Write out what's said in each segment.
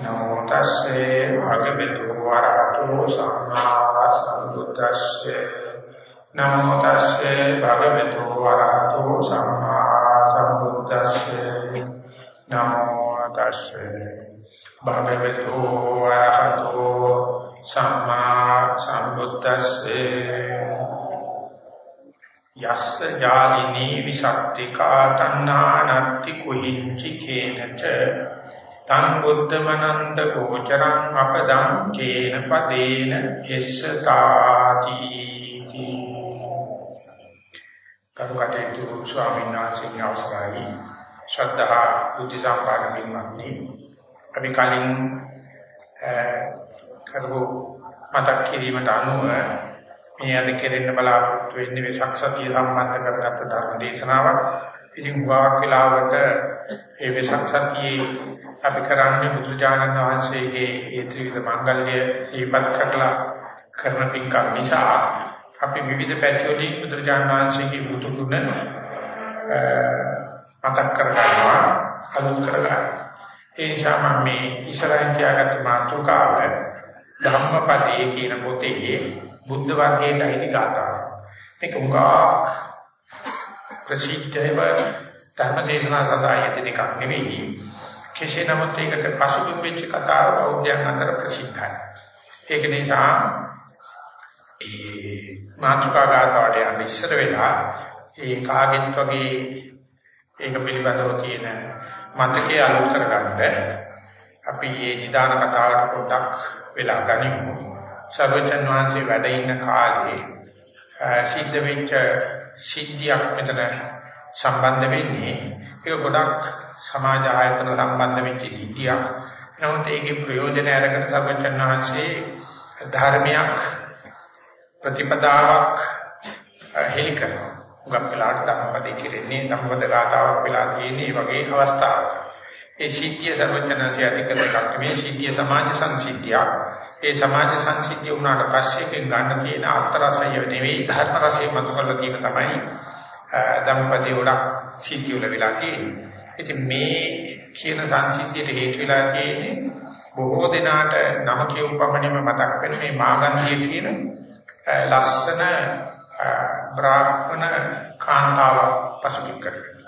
නමෝ තස්සේ භගවතු වරහතෝ සම්මා සම්බුද්දස්සේ නමෝ තස්සේ භගවතු වරහතෝ සම්මා සම්බුද්දස්සේ නමෝ තස්සේ භගවතු වරහතෝ සම්මා සම්බුද්දස්සේ යස්ස ජාලිනී විසක්තිකා තණ්හානත්ති කුහිංචි කේනච තං බුද්ධමනන්ත ගෝචරං අපදං කේන පදේන එස්සතාති කරුකටේතු ස්වාමීන් වහන්සේගේ අවසරයි ශ්‍රද්ධා බුද්ධ සම්පන්න පින්වත්නි අපි කලින් කරු මතක් කිරීමට අනුව මේ අද කෙරෙන්න බලාපොරොත්තු වෙන්නේ වෙසක් සතිය සම්බන්ධ කරගත්ත ධර්ම දේශනාවක්. ඉතින් වාක් වෙලාවට ඒ වෙසක් සතියේ අපි කරන්නේ බුදුජානක වහන්සේගේ ඒ ත්‍රිවිධ මංගල්‍ය දීපත් කරලා කරන පින්කම් නිසා අපි විවිධ පැතිවලින් බුදුජානක වහන්සේගේ බුදු ගුණ මතක් කරගන්නවා අනුත් කරගන්නවා. ඒ නිසා මම මේ ඉස්සරහින් තියාගත්ත මාතෘකාව ධම්මපදයේ කියන පොතේ බුද්ධ වර්ගයේ අයිති ගාථා. මේක උගා ප්‍රසිද්ධව ධර්ම දේශනා සඳහා යෙදෙන එකක් නෙවෙයි. කෙසේ නමුත් ඒකට පසුබිම් වෙච්ච කතාව බෞද්ධයන් අතර ප්‍රසිද්ධයි. ඒක නිසා ඒ මාතෘකා ගාථාවට යන්න ඉස්සර වෙලා ඒ කාගෙත් වගේ ඒක පිළිබඳව තියෙන මතකයේ අලුත් කරගන්න අපි මේ නිදාන කතාවට පොඩ්ඩක් වෙලා ගනිමු. සර්වචන් වහන්සේ වැඩ ඉන්න කාලේ සිද්ධ වෙච්ච සිද්ධියක් මෙතන සම්බන්ධ වෙන්නේ ඒක ගොඩක් සමාජ ආයතන සම්බන්ධ වෙච්ච සිද්ධියක්. නමුත් ඒකේ ප්‍රයෝජන අරගෙන සර්වචන් වහන්සේ ධර්මයක් ප්‍රතිපදාවක් හෙලි කරනවා. උගක් වෙලාට ධම්මපදේ කෙරෙන්නේ ධම්මපද ගාතාවක් වෙලා තියෙන්නේ වගේ අවස්ථාවක්. ඒ සිද්ධිය සර්වචනන්සේ අධිකරණ එකක් මේ සිද්ධිය සමාජ සංසිද්ධියක්. ඒ සමාජ සංසිද්ධිය වුණාට පස්සේ ගන්න තියෙන අර්ථ රසය නෙවෙයි ධර්ම රසය මත කරලා තියෙන තමයි ධම්මපදේ උඩක් සිද්ධිය වල වෙලා තියෙන්නේ. ඉතින් මේ කියන සංසිද්ධියට හේතු වෙලා තියෙන්නේ බොහෝ දෙනාට නම කියුපමණින්ම මතක් වෙන මේ මාගන්තිය කියන ලස්සන බ්‍රාහ්මණ කාන්තාව පසුබිම් කරගෙන.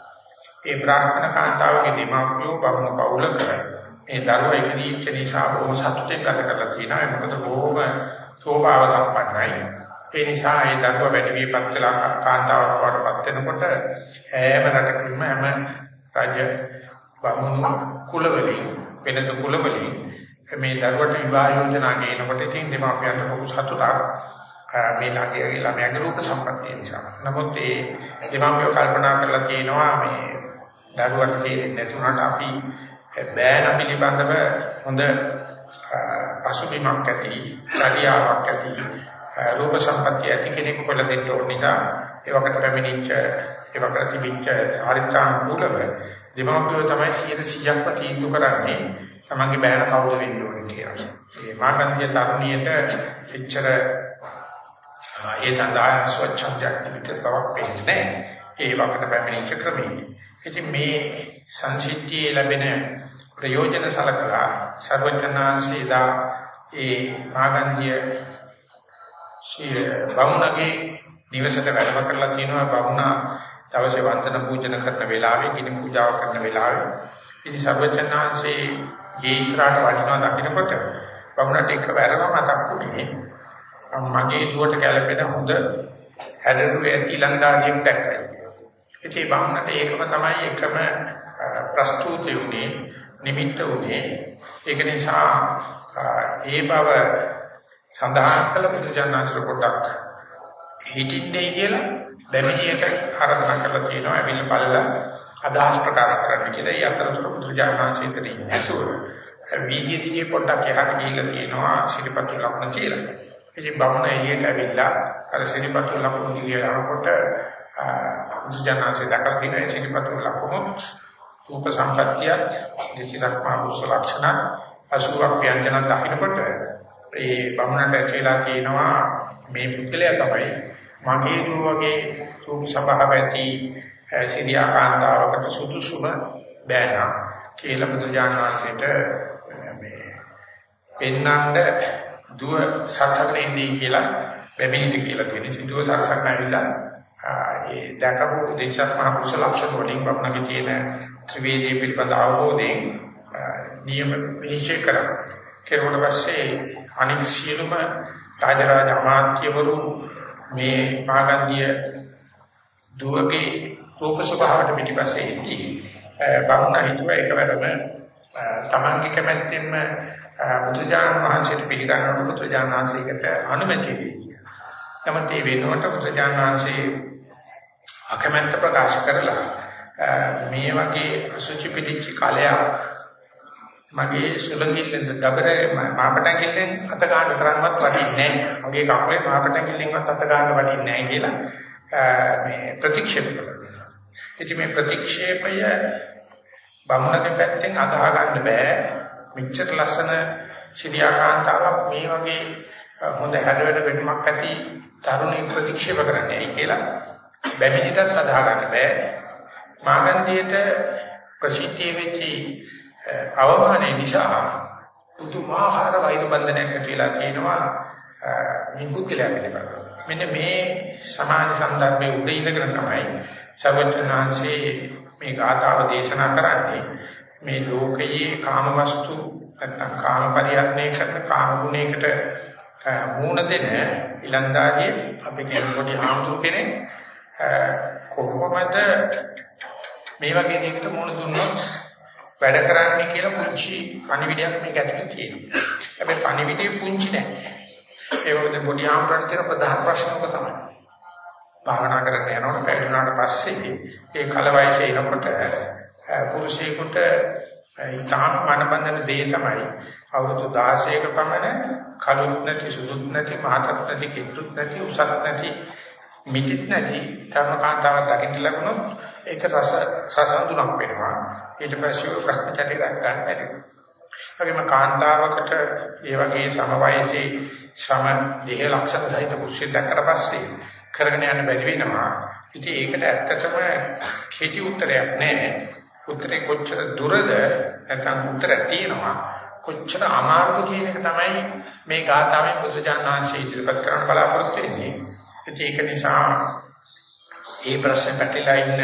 ඒ බ්‍රාහ්මණ කාන්තාවගේ දෙමාපියෝ බමුණු කවුලක මේ දරුවා ඉගෙනීච්ච නිසා බොහොම සතුටෙන් ගත කරලා තියෙනවා. මොකද බොහොම සෝභාව සම්පන්නයි. ඒ නිසා ඒ දරුවා වැඩි විපත් කළා කාන්තාවක් වඩපත් වෙනකොට හැම රටකම හැම රාජ්‍ය බමුණු කුලවලින් වෙනද කුලවලින් මේ දරුවට විවාහ යෝජනා ගේනකොට ඉතින් දෙමාපියන්ට බොහොම සතුටක් මේ ළඟේ ළමයාගේ රූප සම්පත්තිය නිසා. නමුත් ඒ දෙමාපියෝ කල්පනා කරලා තියෙනවා මේ දරුවට තේරෙන්නේ නැතුණාට අපි බෑන පිළිබඳව හොඳ පසුබිමක් ඇති, ශාරියාවක් ඇති, රූප සම්පත්තිය ඇති කෙනෙක් කියලා දෙන්න ඕන නිසා ඒවකට පැමිණිච්ච ඒවකට තිබිච්ච චාරිත්‍රානුකූලව දෙමාපියෝ තමයි 100%ක්ම තීන්දුව කරන්නේ තමන්ගේ බෑන කවුද වෙන්න ඕනේ කියලා. ඒ මාකන්තිය තරුණියට එච්චර ඒ සඳහා ස්වච්ඡන්දයක් තිබෙන්න බවක් පේන්නේ නැහැ. ඒ වකට පැමිණිච්ච ක්‍රමයේ. ඉතින් මේ සංසිද්ධියේ ලැබෙන ප්‍රයෝජන සලකලා සර්වඥාන්සේලා ඒ මාගන්ධිය බමුණගේ නිවසට වැඩම කරලා කියනවා බමුණා දවසේ වන්දන පූජන කරන වෙලාවේ ගිනි පූජාව කරන වෙලාවේ ඉතින් සර්වඥාන්සේ යේ ඉස්සරහට වඩිනවා දකින්නකොට බමුණට එකවරම මතක් වුණේ මගේ දුවට ගැලපෙන හොඳ හැදරුවේ ඇති ලන්දාදියක් දැක්කයි. ඉතින් බමුණට ඒකම තමයි එකම ප්‍රස්තුති උනේ නිමිත්ත උනේ. ඒක නිසා ඒ බව සඳහන් කළ බුදුජානනාචර කොටක් හිටින්නේ කියලා දෙමිනියට ආරාධනා කරලා තියෙනවා ඇවිල්ලා බලලා අදහස් ප්‍රකාශ කරන්න කියලා. ඒ අතරතුර බුදුජානනාචරිතේ ඉන්නේ වීදියේ දිගේ පොඩ්ඩක් එහාට ගිහිල්ලා තියෙනවා ශිල්පතු ලක්ෂණ කියලා. ඉතින් බමුණ එළියට ඇවිල්ලා අර ශිල්පතු ලක්ෂණ දිගේ යනකොට බුදුජානනාචරිත දැකලා තියෙන ශිල්පතු ලක්ෂණ රූප සම්පත්තියත් දෙසිරක් මානුෂ ලක්ෂණ අසුරක් ව්‍යංජන දකින්නකොට ඒ බමුණට ඇතිලා තියෙනවා මේ පුද්ගලයා තමයි මගේ දුර වගේ රූප සබහව ඇති සිරියාකාන්තාවකට සුදුසුම බෑනා. කියලා බුදුජානනාංශයට මේ පෙන්නඳ දුව සරසගෙන ඉන්නේ කියලා වෙමිනිට කියලා තියෙන සිදුව සරසගෙන ඇවිල්ලා ඒ දැකපු දේශත් මහ පුරුෂ ලක්ෂණ වලින් වපනගේ තියෙන ත්‍රිවේදී පිළිබඳ අවබෝධයෙන් නියම විනිශ්චය කරනවා. කෙරුවට පස්සේ අනික් සියලුම රාජරාජ අමාත්‍යවරු මේ මාගන්ධිය දුවගේ රූප ස්වභාවයට පිටිපස්සේ ඉති බමුණ හිතුවා එකවරම තමන්ගේ කැමැත්තෙන්ම බුදුජානක වහන්සේට පිළිගන්නකොට බුදුජානක වහන්සේකට අනුමැතිය දෙයි. නමුත් ඒ වෙනුවට බුදුජානක වහන්සේ අකමැත්ත ප්‍රකාශ කරලා මේ වගේ අසුචි පිටිච්ච කාලයක් මගේ සුලංගිල්ලෙන් දබරේ මාපටකිල්ලෙන් අත ගන්න තරම්වත් වටින්නේ නැහැ. මගේ කකුලේ මාපටකිල්ලෙන්වත් අත ගන්න වටින්නේ නැහැ කියලා මේ ප්‍රතික්ෂේප කළා. ඉතින් මේ ප්‍රතික්ෂේපය බමුණගේ පැත්තෙන් අදා ගන්න බෑ. මෙච්චර ලස්සන ශිරියාකාන්තාවක් මේ වගේ හොඳ හැඩවැඩ වෙනමක් ඇති තරුණයෙක් ප්‍රතික්ෂේප කරන්නේ ඇයි කියලා බැමිණිටත් අදා ගන්න බෑ. මාගන්දියට ප්‍රසිද්ධිය වෙච්චි අවමානයේ නිසා පුදුමාකාර වෛර බන්ධනයක් ඇතිලා තියෙනවා මේ පුද්ගලයා පිළිබඳව. මෙන්න මේ සමාජ සම්දර්භයේ උඩ ඉඳගෙන තමයි සර්වඥාන්සේ මේ ගාථාව දේශනා කරන්නේ. මේ ලෝකයේ කාම වස්තු නැත්නම් කාම පරිහරණය කරන කාම ගුණයකට මූණ දෙන ඉලන්දාජී අපි කියන පොඩි ආම්තු කෙනෙක් කොහොමද මේ වගේ දෙයකට මූණ දුන්නොත් වැඩ කරන්නේ කියලා පුංචි පණිවිඩයක් මේක ඇතුලේ තියෙනවා. හැබැයි පණිවිඩය පුංචි නෑ. ඒ වගේ පොඩි ආම්රණ තියෙන ප්‍රධාන ප්‍රශ්නක තමයි. භාවනා කරගෙන යනකොට පැවිදුණාට පස්සේ ඒ කල වයසේ එනකොට පුරුෂයෙකුට ඊටාම් මනබන්ධන දේ තමයි අවුරුදු 16ක පමණ කලුත් නැති සුදුත් නැති මහතත් නැති කිට්ටුත් නැති උසත් නැති මිටිත් නැති ධර්මකාන්තාවක් දකින්න ලැබුණොත් ඒක රස සසඳුනක් වෙනවා. ඊට පස්සේ ප්‍රඥාචර්ය ගන්න බැරි. වගේම කාන්තාවකට ඒ වගේ සම වයසේ ශ්‍රම දෙහ ලක්ෂණ සහිත පුරුෂයෙක් දැක්කට පස්සේ කරගෙන යන්න බැරි වෙනවා. ඉතින් ඒකට ඇත්තටම කෙටි උත්තරයක් නැහැ. උත්තරේ කොච්චර දුරද නැත්නම් උත්තර තියෙනවා. කොච්චර අමාරුද කියන එක තමයි මේ ගාථාවෙන් බුදුජානනාංශය ඉදිරිපත් කරන්න බලාපොරොත්තු වෙන්නේ. ඒක නිසා මේ ප්‍රශ්නේ පැටලලා ඉන්න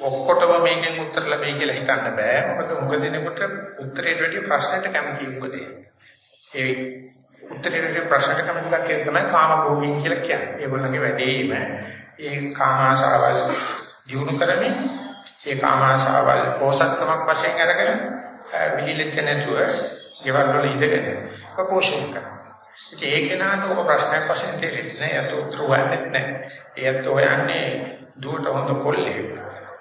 ඔක්කොටම මේකෙන් උත්තර ලැබෙයි කියලා හිතන්න බෑ. මොකද උඟ දෙනකොට උත්තරයට වැඩිය ප්‍රශ්නට කැමති උඟ දෙන්නේ. ඒ උත්තරයට වැඩිය ප්‍රශ්නට කැමති කක්කේ තමයි කාම භෝගින් කියලා කියන්නේ. ඒගොල්ලන්ගේ වැඩේම ඒ කාම ආශාවල් දිනු කරමින් ඒ කාම ආශාවල් පෝෂකකමක් වශයෙන් අරගෙන විහිලෙත් නැතුව ගෙවල් වල ඉඳගෙන පෝෂණය කරනවා. ඉතින් ඒ කෙනාට ඔක ප්‍රශ්නයක් වශයෙන් තේරෙන්නේ නැහැ. යතු උත්තර හොයන්නේ නැහැ. ඒත් හොයන්නේ දුවට හොඳ කොල්ලෙක්.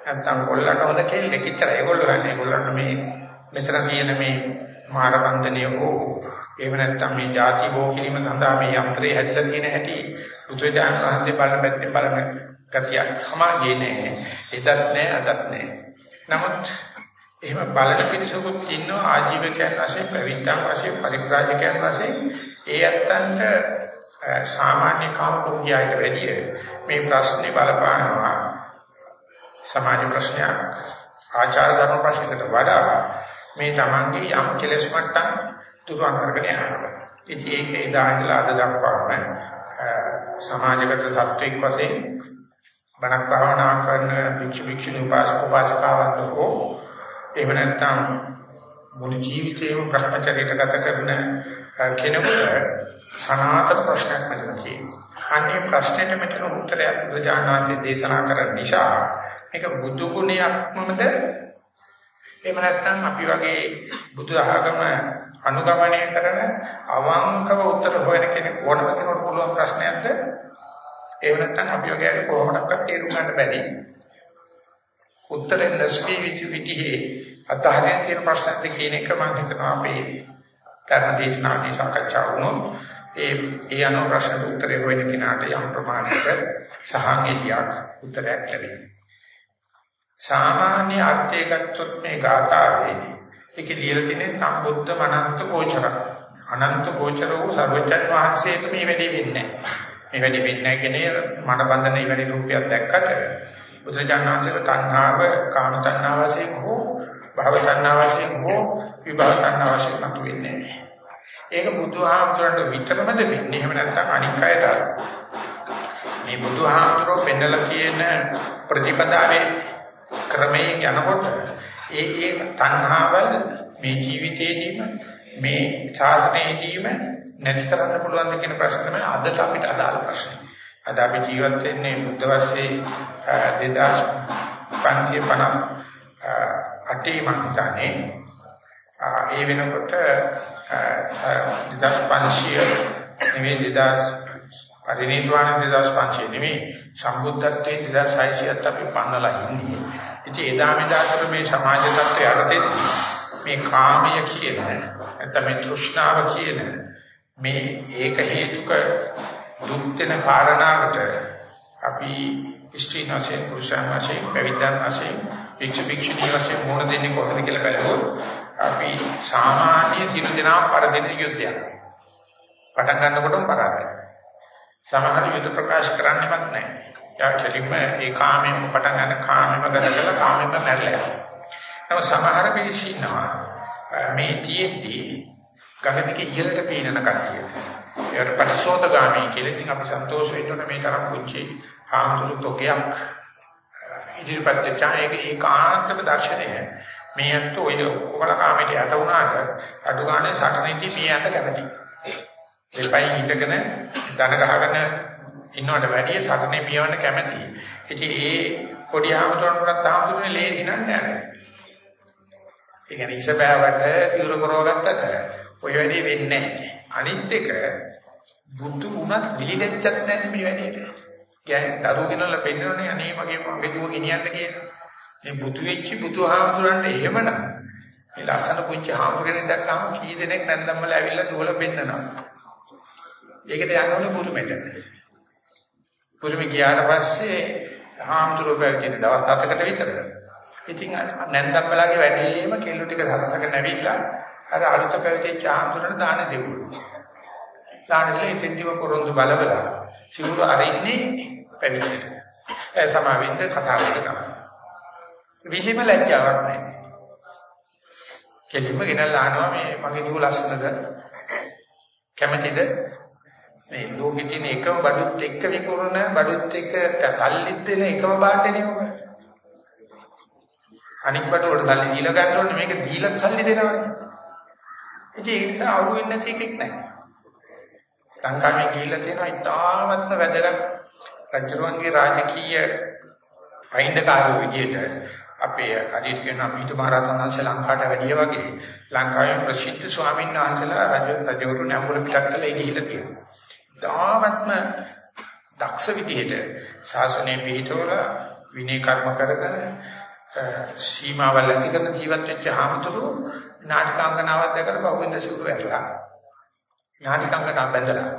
නැත්තම් කොල්ලට හොඳ කෙල්ලෙක්. ඉච්චර ඒගොල්ලෝ ගන්න ඒගොල්ලන්ට මේ මෙතන තියෙන මේ මාර බන්ධනය හෝ එහෙම නැත්තම් මේ ಜಾති භෝ කිරීම සඳහා මේ යන්ත්‍රය හැදිලා තියෙන හැටි බුදුරජාණන් වහන්සේ බලන පැත්තෙන් බලන ගතියක් සමාජයේ නෑ. එදත් නෑ අදත් නෑ. නමුත් එහෙම බලන පිරිසකුත් ඉන්නවා ආජීවකයන් වශයෙන් ප්‍රවිද්‍යාන් වශයෙන් පරිප්‍රාජකයන් වශයෙන් ඒ ඇත්තන්ට සාමාන්‍ය කාමභෝගියයිට වැඩිය මේ ප්‍රශ්නේ බලපානවා සමාජ ප්‍රශ්නයක් ආචාර ධර්ම ප්‍රශ්නකට වඩා මේ Tamange යම් කෙලෙස් මට්ටම් දුරුවන් කරගෙන යනවා. ඉතින් ඒක එදා ඉඳලා අද දක්වාම සමාජගත තත්ත්වයක් වශයෙන් බණක් භාවනා කරන භික්ෂු භික්ෂුණී උපාසක උපාසිකාවන් දෝ එහෙම නැත්නම් මුළු ජීවිතේම භ්‍රමචර්යයට ගත කරන කෙනෙකුට සනාතන ප්‍රශ්නයක් මෙතන තියෙනවා. අනේ ප්‍රශ්නෙට මෙතන උත්තරය බුදුජානනාථේ දේශනා කරන නිසා මේක බුදු ගුණයක්මද? එහෙම නැත්නම් අපි වගේ බුදු ආගම අනුගමනය කරන අවංකව උත්තර හොයන කෙනෙක් ඕනම කෙනෙකුට පුළුවන් ප්‍රශ්නයක්ද? එහෙම නැත්නම් අපි වගේ කොහොමඩක්වත් තේරුම් ගන්න බැරි? උත්තරේ නැස්වි විදි විදිහේ අතහරින තියෙන ප්‍රශ්න දෙක කියන එක මම හිතනවා අපේ ධර්ම දේශනාදී සාකච්ඡා වුණොත් ඒ ඒ අනුව ප්‍රශ්න උත්තරේ හොයන කෙනාට යම් ප්‍රමාණයක සහංගියක් උත්තරයක් ලැබෙනවා. සාමාන්‍ය අර්ථය ගත්තොත් මේ ගාථාවේ ඒකේ ලියලා තියෙන සම්බුද්ධ මනන්ත ගෝචර අනන්ත ගෝචර වූ සර්වජන් වහන්සේට මේ වැඩේ වෙන්නේ නැහැ. මේ වැඩේ වෙන්නේ නැහැ කියන්නේ මන බඳින ඉවැනි රූපයක් දැක්කට බුදුජානනාංශක තණ්හාව කාම තණ්හාව වශයෙන් හෝ භව තණ්හාව වශයෙන් හෝ විභව තණ්හාව වශයෙන් මතුවෙන්නේ නැහැ. ඒක බුදුහාමුදුරන්ට විතරමද වෙන්නේ. එහෙම නැත්නම් අනික් අයට මේ බුදුහාමුදුරෝ පෙන්නලා තියෙන ප්‍රතිපදාවේ ක්‍රමයෙන් යනකොට ඒ ඒ තණ්හාවල් මේ ජීවිතේදීම මේ ශාසනයේදීම නැති කරන්න පුළුවන් කියන ප්‍රශ්න තමයි අදට අපිට අදාළ ප්‍රශ්නේ. අද අපි ජීවත් වෙන්නේ බුද්ධ වර්ෂයේ 2550 අටේ මං හිතන්නේ ඒ වෙනකොට 2500 නෙවෙයි 2000 පරිණිරවාණ 2500 නෙවෙයි සම්බුද්ධත්වයේ 2600ත් අපි පන්නලා ඉන්නේ. ඉතින් එදා මෙදාකට මේ සමාජ තත්ත්වය යටතේ මේ කාමය කියන නැත්නම් මේ තෘෂ්ණාව කියන මේ ඒක හේතුක දුක් වෙන කාරණාවට අපි ස්ත්‍රී නැසෙන් පුරුෂයන් වශයෙන් පැවිද්දන් වශයෙන් භික්ෂු භික්ෂුණී වශයෙන් මොන දෙන්නේ කොහොමද කියලා බැලුවොත් අපි සාමාන්‍ය සිල් දෙනා පරදෙන යුද්ධයක් පටන් ගන්නකොටම පරාදයි. සමහර යුද්ධ ප්‍රකාශ කරන්නෙවත් නැහැ. යා කෙලින්ම ඒ කාමයෙන් පටන් ගන්න කාමෙම ගත කළා කාමෙම මැරලා. නම සමහර පිළිසි ඉන්නවා මේ තියෙද්දී ගඟදිගේ ඉහළට පීනන කට්ටිය. ඒකට පරිශෝධගාමී කියලා ඉතින් අපි සන්තෝෂ වෙන්න මේ තරම් කුංචි ආමතුරු තෝකයක් ඉදිරිපත් වෙච්චා ඒක ඒකාන්තම දර්ශනය. මේ අත් ඔය ඔකල කාමයට යට වුණාට අඩු ගානේ සටනේදී මේ අත කැමති. දෙපයින් හිටගෙන දන ගහගෙන ඉන්නවට වැඩිය සටනේ පියවන්න කැමති. ඉතින් ඒ පොඩි ආමතුරුන්ට තාමතුනේ ලේසි නෑ. ඒ කියන්නේ ඉසබෑවට සිවුර කරව ගත්තට ඔය වැඩේ වෙන්නේ නැහැ. අනිත් එක බුදු වුණත් විලිලෙච්චත් නැහැ මේ වැඩේට. කියන්නේ දරුවෝ කෙනලා පෙන්නනනේ අනේ මගේ මගේ දුව ගෙනියන්න කියලා. මේ බුදු වෙච්ච බුදුහාමුදුරන්ට එහෙමනම් මේ ලස්සන පුංචි හාමුදුරනේ දැක්කම කී දෙනෙක් නැන්දම්මල ඇවිල්ලා දුවලා පෙන්නනවා. ඒකට යන්න ඕනේ පුරුමෙට. පුරුමෙ ගියාට පස්සේ හාමුදුරුවෝ පැවිදෙන දවස් 7කට විතර. ඉතින් නැන්දම්මලාගේ වැඩේම කෙල්ලු ටික සරසගෙන ඇවිල්ලා අර අලුත පැවිදිච්ච හාමුදුරනේ දාන දෙවුණා. දාන දෙලා ඉතින්දිව පොරොන්දු බලබලා සිවුරු අරින්නේ පැවිදිට. ඒ සමාවින්ද කතා කරනවා. විහිම ලැජ්ජාවක් නැහැ. කෙලින්ම ගෙනල්ලා අහනවා මේ මගේ දුව ලස්සනද? කැමතිද? මේ ලෝකෙ තියෙන එකම බඩුත් එක්ක විකුණන බඩුත් එක්ක සල්ලිත් දෙන එකම බාණ්ඩනේ ඔබ. අනික් බඩ වල සල්ලි දීලා ගන්න ඕනේ මේක දීලා සල්ලි දෙනවනේ. ඉතින් ඒ නිසා අහු වෙන්නේ නැති එකක් නැහැ. ලංකාවේ ගිහිල්ලා තියෙනවා ඉතාමත්ම වැදගත් රජුරුවන්ගේ රාජකීය අයින්දකාරයෝ විදියට අපේ අදිට කියන අමිත මහරහතන් වහන්සේ ලංකාවට වැඩිය වගේ ලංකාවේ ප්‍රසිද්ධ ස්වාමීන් වහන්සේලා රජ රජවරුන් අඹුල පිටක් කළා ගිහිල්ලා තියෙනවා. ඉතාමත්ම දක්ෂ විදියට ශාසනය පිළිතවල විනය කර්ම කරගෙන සීමාවල් ඇති කරන ජීවත් වෙච්ච හාමුදුරුවෝ නාටකාංගනාවක් දැකලා බහුවෙන්ද සිවුරු ඇරලා ඥානිකංගට බැඳලා.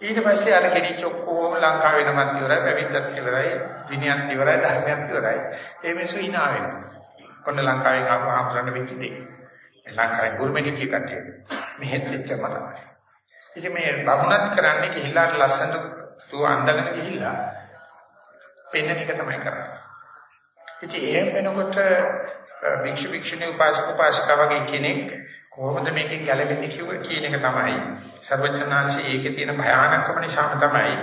ඊට පස්සේ අර කෙනෙක් ඔක්කොම ලංකාවේ නමත් ඉවරයි පැවිද්දත් ඉවරයි විනයත් ඉවරයි ධර්මයත් ඉවරයි. ඒ මිනිස්සු hina වෙනවා. කොන්න ලංකාවේ කාපු හම්බරන්න වෙච්ච දේ. ලංකාවේ ගුරුමෙටි කිය කට්ටිය. මෙහෙත් එච්චම තමයි ඉතින් මේ බමුණත් කරන්නේ ගිහිල්ලා ලස්සනට තු අඳගෙන ගිහිල්ලා පෙන්න එක තමයි කරන්නේ. ඉතින් එහෙම වෙනකොට භික්ෂු භික්ෂුණී උපාසක උපාසිකා වගේ කෙනෙක් කොහොමද මේකෙන් ගැලවෙන්නේ කිව්ව කියන එක තමයි සර්වඥාන්සේ ඒකේ තියෙන භයානකම නිසාම තමයි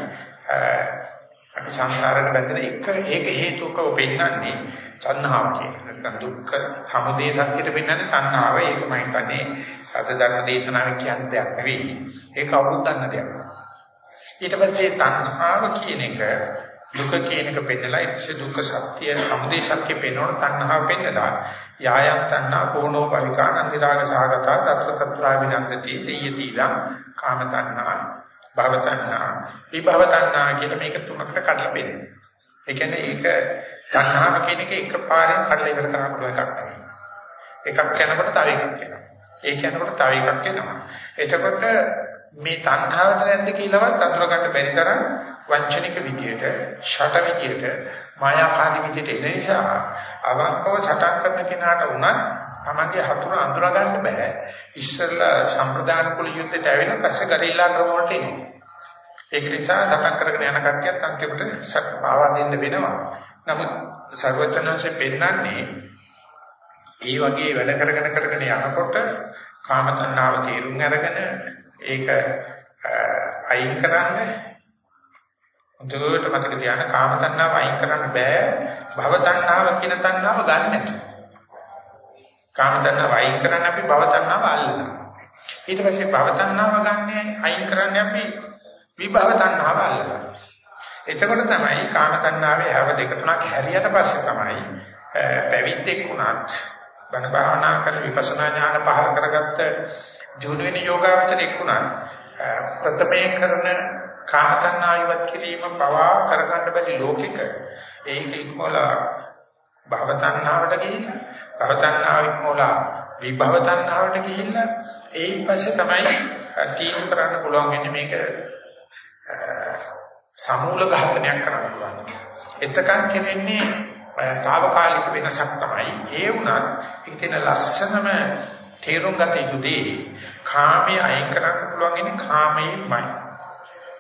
අපි සංසාරේ බැඳෙන එක ඒක හේතුක පෙන්නන්නේ තණ්හාව කියන. නැත්නම් දුක්ඛ සමුදය සත්‍යයට පෙන්නන්නේ තණ්හාව. ඒක මම හිතන්නේ අද ධර්ම දේශනාවේ කියන දෙයක් නෙවෙයි. ඒක අවුරුද්ද ගන්න දෙයක්. ඊට පස්සේ තණ්හාව කියන එක දුක කියන එක පෙන්නලා ඉතින් දුක්ඛ සත්‍ය සමුදය සත්‍ය පෙන්වන තණ්හාව පෙන්නලා යායම් තණ්හා කෝණෝ පවිකානන්දි රාග සාගතා తත්‍ර తත්‍රා විනන්දති තීයතිලම් කාම තණ්හා භව තණ්හා විභව තණ්හා කියලා මේක තුනකට කඩලා බෙන්නේ. ඒ කියන්නේ ඒක තණ්හාව කියන එක එකපාරෙන් කඩලා ඉවර කරන්න පුළුවන් එකක් නෙවෙයි. එකක් යනකොට තව එකක් එනවා. ඒක යනකොට තව එකක් එනවා. එතකොට මේ තණ්හාවද නැද්ද කියලාවත් අඳුර ගන්න බැරි තරම් වංචනික විදියට, ෂට විදියට, මායාකාරී විදියට එන නිසා අවංකව සටන් කරන කෙනාට උනත් තමන්ගේ හතුර අඳුර ගන්න බෑ. ඉස්සෙල්ලා සම්ප්‍රදාන කුල යුද්ධයට ඇවිල්ලා පස්සේ ගරිල්ලා ක්‍රම වලට එන්නේ. ඒක නිසා සටන් කරගෙන යන කට්ටියත් අන්තිමට සත් පාවා දෙන්න වෙනවා. නමුත් ਸਰවඥාන්සේ පෙන්නන්නේ ඒ වගේ වැඩ කරගෙන කරගෙන යනකොට කාම තණ්හාව තේරුම් අරගෙන ඒක අයින් කරන්න හොඳට මතක තියාගන්න කාම තණ්හාව අයින් කරන්න බෑ භව තණ්හාව කියන තණ්හාව ගන්න නැතුව. කාම තණ්හාව අයින් කරන්න අපි භව තණ්හාව අල්ලනවා. ඊට පස්සේ භව තණ්හාව ගන්න අයින් කරන්න අපි විභව තණ්හාව අල්ලනවා. එතකොට තමයි කාම තණ්හාවේ හැව දෙක තුනක් හැරියට පස්සේ තමයි පැවිද්දෙක් වුණත් බණ භාවනා කර විපස්සනා ඥාන පහල කරගත්ත ජීවන වෙන යෝගාවචරෙක් වුණත් ප්‍රථමයෙන් කරන කාම තණ්හාවිවත් කිරීම පවා කරගන්න බැරි ලෝකික ඒක ඉක්මවලා භව තණ්හාවට ගිහිල්ලා භව තණ්හාව ඉක්මවලා විභව තණ්හාවට ගිහිල්ලා ඒයින් පස්සේ තමයි තීන්දුව කරන්න පුළුවන් වෙන්නේ මේක සමූල ඝාතනයක් කරන්න පුළුවන්. එතකන් කෙරෙන්නේ తాවකාලික වෙනසක් තමයි. ඒ වුණත් ඒක තියෙන ලස්සනම තේරුම් ගත යුතුදී කාමයේ අයින් කරන්න පුළුවන් ඉන්නේ කාමයේමයි.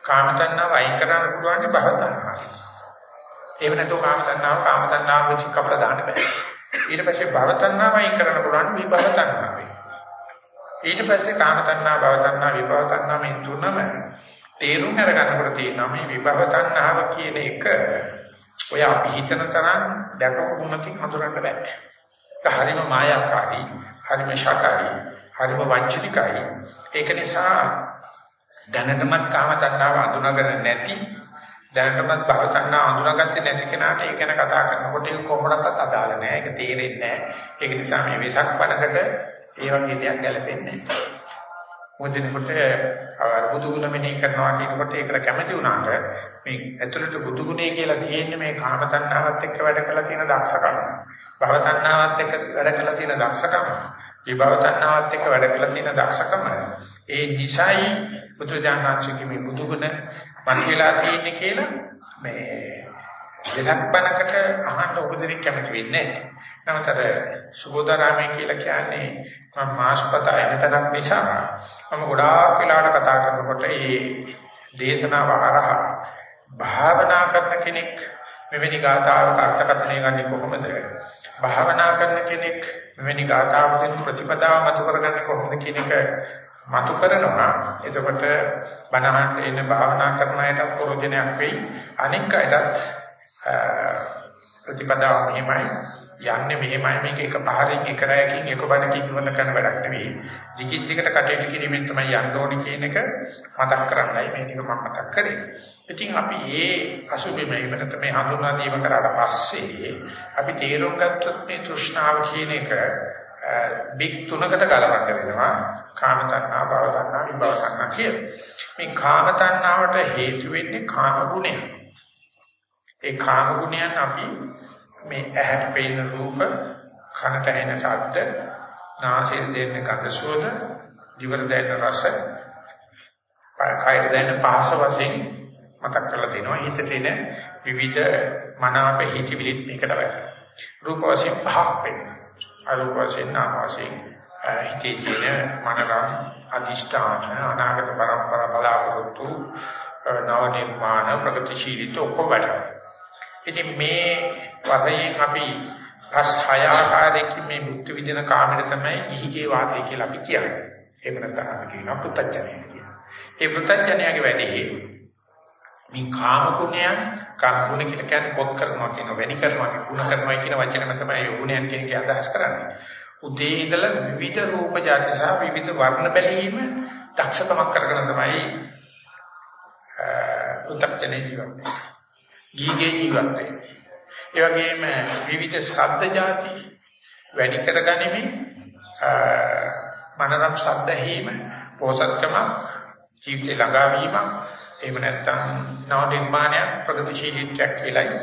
කාම තණ්හාව අයින් කරන්න පුළුවන් භව තණ්හාව. එහෙම නැතුව කාම තණ්හාව කාම තණ්හාව විචි කපලා දාන්න බෑ. ඊට පස්සේ භව තණ්හාව අයින් කරන්න පුළුවන් විභව තණ්හාව. ඊට පස්සේ කාම තණ්හා භව තණ්හා විභව තණ්හා මේ තුනම තේරුම් අරගන්නකොට තියෙනවා මේ විභව තණ්හාව කියන එක ඔය අපි හිතන තරම් දැකපු ගුණකින් හඳුනන්න බෑ. ඒක හරිම මායාකාරී, හරිම ශාකාරී, හරිම වංචනිකයි. ඒක නිසා දැනටමත් කාම තණ්හාව අඳුනගන්න නැති දැනටමත් භව තණ්හාව අඳුනගත්තේ නැති කෙනාට ඒක ගැන කතා කරනකොට ඒක කොහොමඩක්වත් අදාළ නෑ. ඒක තේරෙන්නේ නෑ. ඒක නිසා මේ වෙසක් පණකට ඒ වගේ දෙයක් ගැලපෙන්නේ නෑ. මොදිනකොට බුදු ගුණ මෙනෙහි කරනවා කියනකොට ඒකට කැමති වුණාට මේ ඇතුළට බුදු ගුණය කියලා තියෙන්නේ මේ කාම තණ්හාවත් එක්ක වැඩ කරලා තියෙන දක්ෂකම. භව තණ්හාවත් එක්ක වැඩ කරලා තියෙන දක්ෂකම. විභව තණ්හාවත් එක්ක වැඩ කරලා තියෙන දක්ෂකම. ඒ නිසයි බුදුජානනාංශිකේ මේ බුදු ගුණ මන්විලා තියෙන්නේ කියලා මේ විලක්පනකට අහන්න උපදෙනෙක් කැමති වෙන්නේ නැහැ. නමුත් අර සුබෝධාරාමයේ කියලා කියන්නේ මම මාස්පතා එනතනක් නිසා මම ගොඩාක් වෙලාවට කතා කරනකොට මේ දේශනාව හරහා භාවනා කරන කෙනෙක් මෙවැනි ගාථාවක අර්ථකථනය ගන්නේ කොහොමද? භාවනා කරන කෙනෙක් මෙවැනි ගාථාවකින් ප්‍රතිපදාව මතු කරගන්නේ කොහොමද කියන එක මතු කරනවා. එතකොට බණහන් එන භාවනා කරන අයට ප්‍රයෝජනයක් වෙයි. අනික් අයටත් ප්‍රතිපදාව මෙහෙමයි යන්නේ මෙහෙමයි මේක එක පහරින් එක රැයකින් එක බණකින් ඉවර කරන වැඩක් නෙවෙයි. දිගින් දිගට කටයුතු කිරීමෙන් තමයි යන්න ඕනේ කියන එක මතක් කරන්නයි මේ ටික මම මතක් කරේ. ඉතින් අපි මේ අසුබෙම ඉවරට මේ හඳුනා දීම කරාට පස්සේ අපි තේරුම් ගත්තොත් මේ තෘෂ්ණාව කියන එක බිග් තුනකට ගලවන්න වෙනවා. කාම තණ්හා, භව තණ්හා, විභව තණ්හා කියන. මේ කාම තණ්හාවට හේතු වෙන්නේ කාම ගුණය. ඒ කාම ගුණයන් අපි මේ ඇහැට පෙනෙන රූප, කනට ඇහෙන ශබ්ද, නාසයෙන් දැනෙන ගඳ සුවඳ, දිවට දැනෙන රස, කයට දැනෙන පහස වශයෙන් මතක් කරලා දෙනවා. හිතට එන විවිධ මනාප හිතිවිලිත් මේකට වැටෙනවා. රූප වශයෙන් පහක් වෙනවා. අරූප වශයෙන් නාම වශයෙන් හිතේ තියෙන මනරම් අදිෂ්ඨාන අනාගත පරම්පරා බලාපොරොත්තු නව නිර්මාණ ප්‍රගතිශීලීත්ව ඔක්කොම වැටෙනවා. ඉතින් මේ වශයෙන් අපි පස් හය ආකාරයකින් මේ මුක්ති විදින කාමෙට තමයි ඉහිගේ වාතය කියලා අපි කියන්නේ. එහෙම නැත්නම් අපි කියනවා පුත්තජනය කියලා. ඒ පුත්තජනයගේ වැඩේ මේ කාම ගුණයන් කාම ගුණ කියලා කියන්නේ පොත් කරනවා කියන වැඩි කරනවා ගුණ කරනවා කියන වචනම තමයි ඒ ගුණයන් කියන එක අදහස් කරන්නේ. උදේ ඉඳලා විවිධ රූප જાති සහ විවිධ වර්ණ බැලීම දක්ෂකමක් කරගෙන තමයි පුත්තජනය ජීවත් වෙන්නේ. ගීගේ ජීවත් වෙන්නේ. ඒ වගේම විවිධ ශබ්ද જાති වැඩි කරගනිමින් මනරම් ශබ්ද හීම පෝසත්කමක් ජීවිතේ ළඟා වීමක් එහෙම නැත්නම් නව නිර්මාණයක් ප්‍රගතිශීලීත්වයක් කියලායි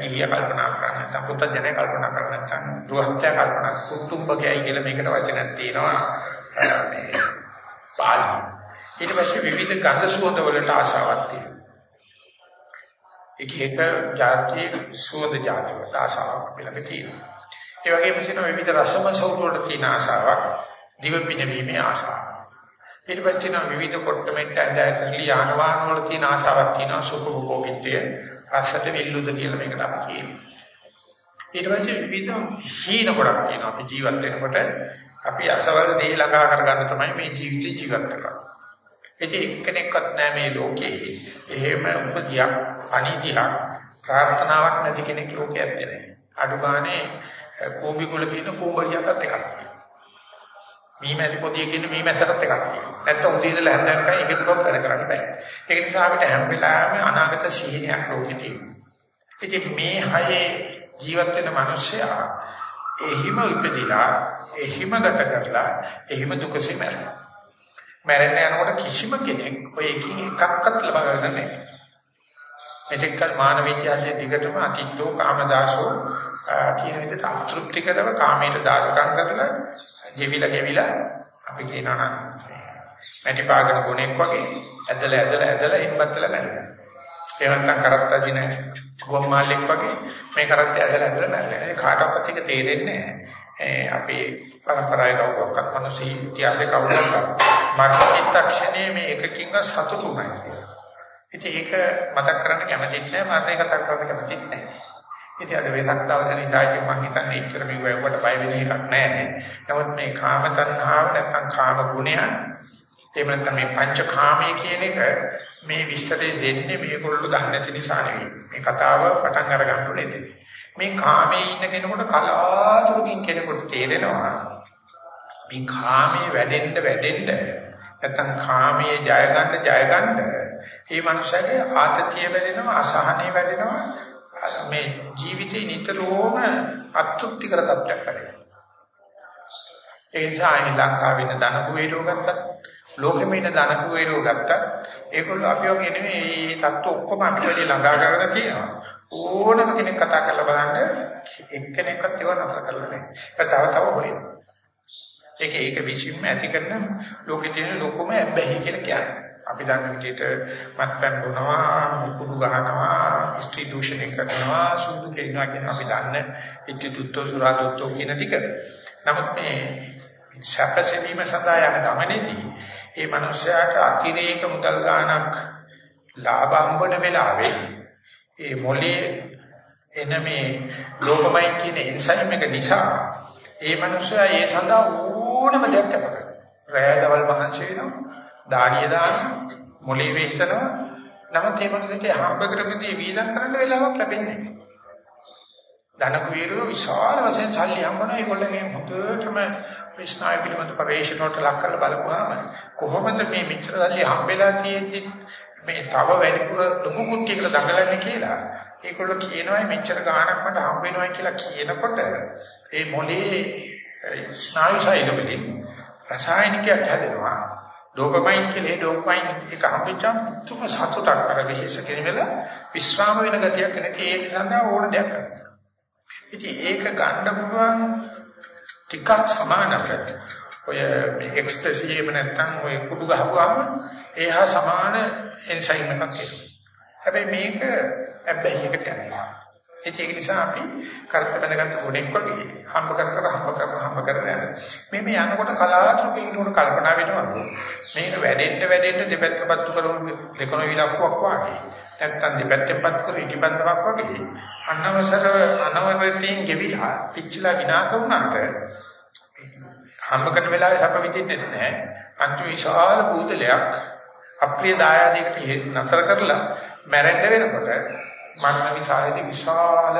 ගිහිය කල්පනා කරන්නේ. නැත්නම් පුතඥය කල්පනා කරන්නේ. නැත්නම් ගෘහස්ථය කල්පනා කුතුම්බකයයි කියලා මේකට වචනක් තියෙනවා. මේ පාළි ඊට පස්සේ විවිධ ගන්ධ සුවඳ වලට ආශාවක් තියෙනවා. එක එක જાතියේ සුවඳ જાතිවලට ආසාවක් අපිට තියෙනවා. ඒ වගේම සින විවිධ රසම සෞඛ වලට තියෙන ආසාවක් දිව පිනවීමේ ආසාව. ඊට පස්සේ තියෙන විවිධ කොට්ටමෙන්ට ඇඳලා යාන වාහන වල තියෙන ආසාවක් තියෙනවා සුඛ භෝගීත්වය රසට විල්ලුද කියලා මේකට අපි කියනවා. ඊට පස්සේ විවිධ හීන ගොඩක් තියෙනවා අපි ජීවත් වෙනකොට අපි අසවල් දේ ළඟා කරගන්න තමයි මේ ජීවිතේ ජීවත් කරන්නේ. ඉතින් එක්කෙනෙක්වත් නැහැ මේ ලෝකේ. එහෙම උපදියක්, අනිදියක්, ප්‍රාර්ථනාවක් නැති කෙනෙක් ලෝකේ ඇත්තේ නැහැ. අඩු ගානේ කෝඹි කුල කියන කෝඹරියක්වත් එකක් තියෙනවා. මීමැසි පොදිය කියන මීමැසටත් එකක් තියෙනවා. නැත්තම් උදේ ඉඳලා හැන්දනකම් එකකටවත් වැඩ කරන්න බෑ. ඒක නිසා අපිට හැම වෙලාවෙම අනාගත සිහිනයක් ලෝකේ තියෙනවා. ඉතින් මේ හයේ ජීවත් වෙන මිනිස්සයා එහිම ඉපදිලා එහිම ගත කරලා එහිම දුකසේ මැරෙනවා. මැරෙන්න යනකොට කිසිම කෙනෙක් ඔය එකින් එකක්වත් ලබා ගන්න නැහැ. එතෙක්කල් මානව ඉතිහාසයේ දිගටම අතිත්‍යෝ කාමදාසෝ කියන විදිහට අතෘප්තිකරව කාමයට දාසකම් කරලා ගෙවිලා ගෙවිලා අපි කියනවා නම් මැටි පාගන ගුණෙක් වගේ ඇදලා ඇදලා ඇදලා ඉම්පත්තල නැරෙනවා. ඒ නැත්තම් කරත්තා දින ගොම්මාලෙක් වගේ මේ කරත්තය ඇදලා ඇදලා නැරෙනවා. ඒ කාටවත් එක තේරෙන්නේ නැහැ. අපේ පරම්පරාවේ කවුරක්වත් මිනිස් ඉතිහාසයේ කවුරක්වත් මාර්ගචිත්තක්ෂණයේ මේ එකකින්ව සතුටු නැහැ. ඉතින් ඒක මතක් කරන්න කැමතිත් නැහැ මරණය කතා කරන්න කැමතිත් නැහැ. ඉතින් අද වෙනක් දවසේ නිසා මම හිතන්නේ ඉච්චර මේ වේවට බය වෙන එකක් නැහැ. නමුත් මේ කාම තණ්හාව නැත්නම් කාම ගුණය එහෙම නැත්නම් මේ පංචකාමයේ කියන එක මේ විස්තරේ දෙන්නේ මේගොල්ලෝ දන්නේ නැති නිසා නෙවෙයි. මේ කතාව පටන් අරගන්න ඕනේ එතන. මේ කාමයේ ඉන්න කෙනෙකුට කලාතුරකින් කෙනෙකුට තේරෙනවා මේ කාමයේ වැඩෙන්න වැඩෙන්න නැත්නම් කාමයේ ජය ගන්න ජය ගන්න මේ මනුස්සයාගේ ආතතිය වැඩෙනවා අසහනය වැඩෙනවා මේ ජීවිතේ නිතරම අතෘප්තිකර තත්ත්වයක් කරගෙන. ඒ නිසා અહીં ලංකාවේ ඉන්න ධන කුවේරෝ ගත්තා, ලෝකෙම ඉන්න ධන කුවේරෝ ගත්තා. ඒගොල්ලෝ අපි වගේ නෙමෙයි මේ තත්ත්ව ඔක්කොම අපිට වැඩි ළඟා කරගෙන තියෙනවා. ඕනම කෙනෙක් කතා කරලා බලන්න එක්කෙනෙක්වත් ඒව නතර කරලා නැහැ. ඒක තව තව හොයනවා. ඒක ඒක විශ්ීම ඇති කරන ලෝකෙ තියෙන ලොකුම ඇබ්බැහි කියලා කියන්නේ. අපි දන්න විදිහට මත්පැන් බොනවා, මුකුඩු ගහනවා, ස්ත්‍රී දූෂණය කරනවා, සුදු කියනවා කියන අපි දන්න ඉති දුත්තෝ සුරා දුත්තෝ කියන ටික. නමුත් මේ සැපසෙවීම සඳහා යන ගමනේදී ඒ මනුස්සයාට අතිරේක මුදල් ගාණක් ලාභ හම්බන වෙලාවේ ඒ මොලේ එන මේ ලෝකමයි කියන එන්සයිම් එක නිසා ඒ මනුස්සයා ඒ සඳහා ඕනම දෙයක් කරනවා. රැයදවල් මහන්සි වෙනවා. දාඩිය දාන මොලේ වෙහිසනවා නමුත් මේ මොනකද හම්බ කරපදී වීදම් කරන්න වෙලාවක් ලැබෙන්නේ ධන කුීරෝ විශාල වශයෙන් සල්ලි හම්බනවා ඒගොල්ලන්ගේ හොඳටම විශ්නාය පිළිබඳ පරිශන වලට ලක් කරලා බලපුවාම කොහොමද මේ මෙච්චර සල්ලි හම්බෙලා තියෙද්දි මේ තව වැඩිපුර ලොකු කුට්ටියකට දඟලන්නේ කියලා ඒගොල්ලෝ කියනවා මෙච්චර ගාණක් මට හම්බ වෙනවා කියලා කියනකොට ඒ මොලේ ස්නායු ශෛලවලින් රසායනිකයක් හැදෙනවා ඩෝපමයින් කියලා ඩෝපමයින් එක හම්බෙච්චාම තුම සතුටක් කර වෙහෙස කෙනෙමල විශ්‍රාම වෙන ගතියක් නැති ඒක සඳහා ඕන දෙයක් කරනවා. ඉතින් ඒක ගන්න පුළුවන් ටිකක් සමානක ඔය මේ එක්ස්ටසි එහෙම නැත්නම් ඔය කුඩු ගහපුවාම ඒහා සමාන එන්සයිම් එකක් එනවා. හැබැයි මේක හැබැයිකට යනවා. ඒක නිසා අපි කරත් බඳගත් ගොඩෙක් වගේ හම්බ කර කර හම්බ කර හම්බ කර මේ මේ යනකොට කලාතුරකින් ඉන්නකොට කල්පනා වෙනවා. මේක වැඩෙන්න වැඩෙන්න දෙපැත්තපත්තු කරන දෙකොන විලක්කුවක් වගේ. නැත්තම් දෙපැත්තපත්තු කර ඉටිබන්දවක් වගේ. අනවසර අනවරතින් ගෙවිලා පිච්චිලා විනාශ වුණාට හම්බ කරන වෙලාවේ සැප විඳින්නේ නැහැ. අන්ති විශාල භූතලයක් අප්‍රිය දායාදයකට නතර කරලා මැරෙන්න වෙනකොට මරණ විසායේදී විශාල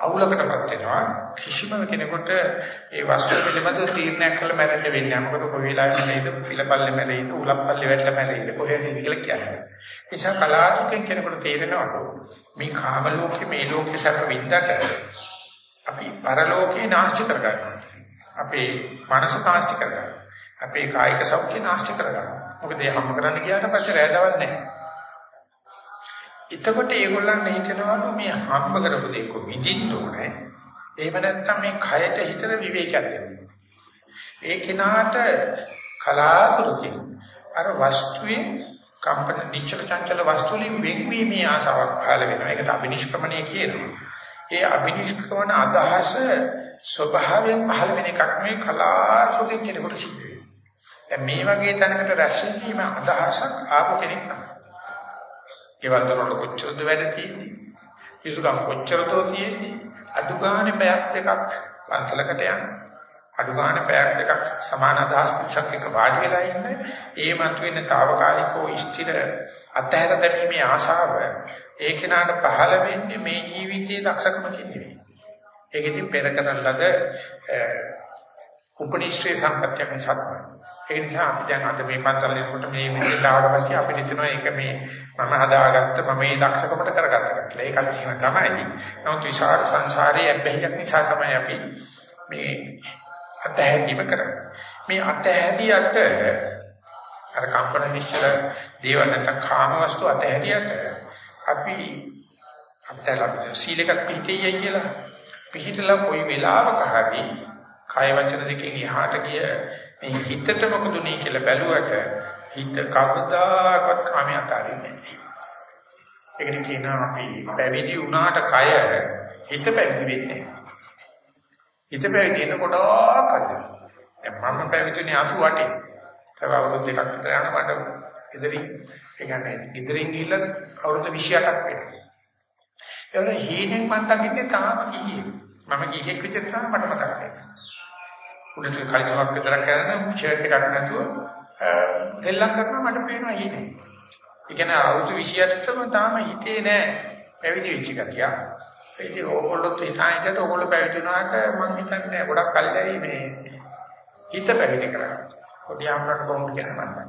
අවුලකටපත් වෙනවා. කිසිම කෙනෙකුට ඒ වස්තු පිළිබඳව තීරණයක් කළ මැරෙන්න වෙන්නේ නැහැ. මොකද කොයි වෙලාවෙ නේද පිළපල්ලේ මැරෙයිද? උලප්පල්ලේ වැටලා මැරෙයිද? කොහෙද කියලා කියන්නේ. නිසා කලාතුරකින් කෙනෙකුට තේරෙනවා මේ කාම ලෝකේ මේ ලෝකේ සැප විඳකට අපි පරලෝකේ නාස්ති කරගන්නවා. අපේ මනස නාස්ති කරගන්නවා. අපේ කායික සෞඛ්‍ය නාස්ති කරගන්නවා මොකද ඒ හැම කරන්න ගියාට පස්සේ රැඳවන්නේ නැහැ එතකොට ඒගොල්ලන් හිතනවලු මේ හම්බ කරපු දේ කො විඳින්න ඕනේ. එහෙම නැත්නම් මේ කයට හිතන විවේකයක් දෙන්න. ඒ කෙනාට කලාතුරකින් අර වස්තුවේ කම්පන නිශ්චල චංචල වස්තුලින් වෙන්වීමේ ආසාවක් පහළ වෙනවා. ඒකට අබිනිෂ්ක්‍මණය කියනවා. ඒ අබිනිෂ්ක්‍මණ අදහස ස්වභාවයෙන් පහළ වෙන එකක් මේ කලාතුරකින් කෙනෙකුට සිද්ධ වෙනවා. දැන් මේ වගේ තැනකට රැස් වීම අදහසක් ආපු කෙනෙක් තමයි. ගෙවල් දරවල කොච්චරද වැඩ තියෙන්නේ? පිසුකම් කොච්චරද තියෙන්නේ? අදුගානේ පැයක් දෙකක් පන්සලකට යන්න. අඩු ගන්න පැයක් දෙකක් සමාන අදහස් පිටසක් එක වාඩි වෙලා ඉන්න ඒ මතුවෙන తాවකාලිකෝ ස්ථිර අතහැර දැමීමේ ආශාව ඒ කෙනාට පහළ වෙන්නේ මේ ජීවිතයේ දක්ෂකමකින් නෙවෙයි. ඒකෙදි පෙර කරන ලද උපනිශ්‍රේ සම්පත්‍යක් නිසා තමයි. ඒ නිසා අපි දැන් අද මේ පන්තල් එනකොට මේ විදිහට ආවට පස්සේ අපිට හිතෙනවා ඒක මේ මම හදාගත්ත මම මේ දක්ෂකමට කරගත්තා කියලා. ඒකත් එහෙම තමයි. නමුත් විශාල සංසාරයේ අබ්බැහියක් නිසා තමයි අපි මේ අතහැරීම කරන්නේ. මේ අතහැරියට අර කම්පන නිශ්චල දේවල් නැත්නම් කාම වස්තු අතහැරියට අපි අපිට ලබන සීලයක් පිළිතියයි කියලා පිළිහිටලා කොයි වෙලාවක හරි කාය වචන දෙකෙන් එහාට ගිය මේ හිතට මොකදුනේ කියලා බැලුවට හිත කවදාකවත් කාමයේ අතාරින්නේ නැහැ. ඒකට කියනවා අපි පැවිදි වුණාට කය හිත පැවිදි වෙන්නේ නැහැ. හිත පැවිදි වෙන කොටක් අද. දැන් මම පැවිදිුනේ 88. තව අවුරුදු දෙකක් විතර යන මට ඉදිරි ඒ කියන්නේ ඉදිරින් ගිහිල්ලා අවුරුදු 28ක් වෙනවා. ඒ වගේ හීනෙන් මම දකින්නේ තාම ගිහියේ. මම ගිහියෙක් විතර තමයි මට මතක් වෙන්නේ. උඩට කලිසමක් විතරක් කරන ෂර්ට් එකක් නැතුව දෙල්ලම් කරනවා මට පේනවා හීනේ. ඒ කියන්නේ අවුරුදු 28ටම තාම හිතේ නෑ පැවිදි වෙච්ච ගතිය. ඉතින් ඕගොල්ලොත් හිතානිට ඕගොල්ලෝ පැවිදි වුණාට මම හිතන්නේ ගොඩක් කල්ලායි මේ හිත පැවිදි කරන්නේ. පොඩි ආම්රණ කොහොමද කියන මන්දන්නේ.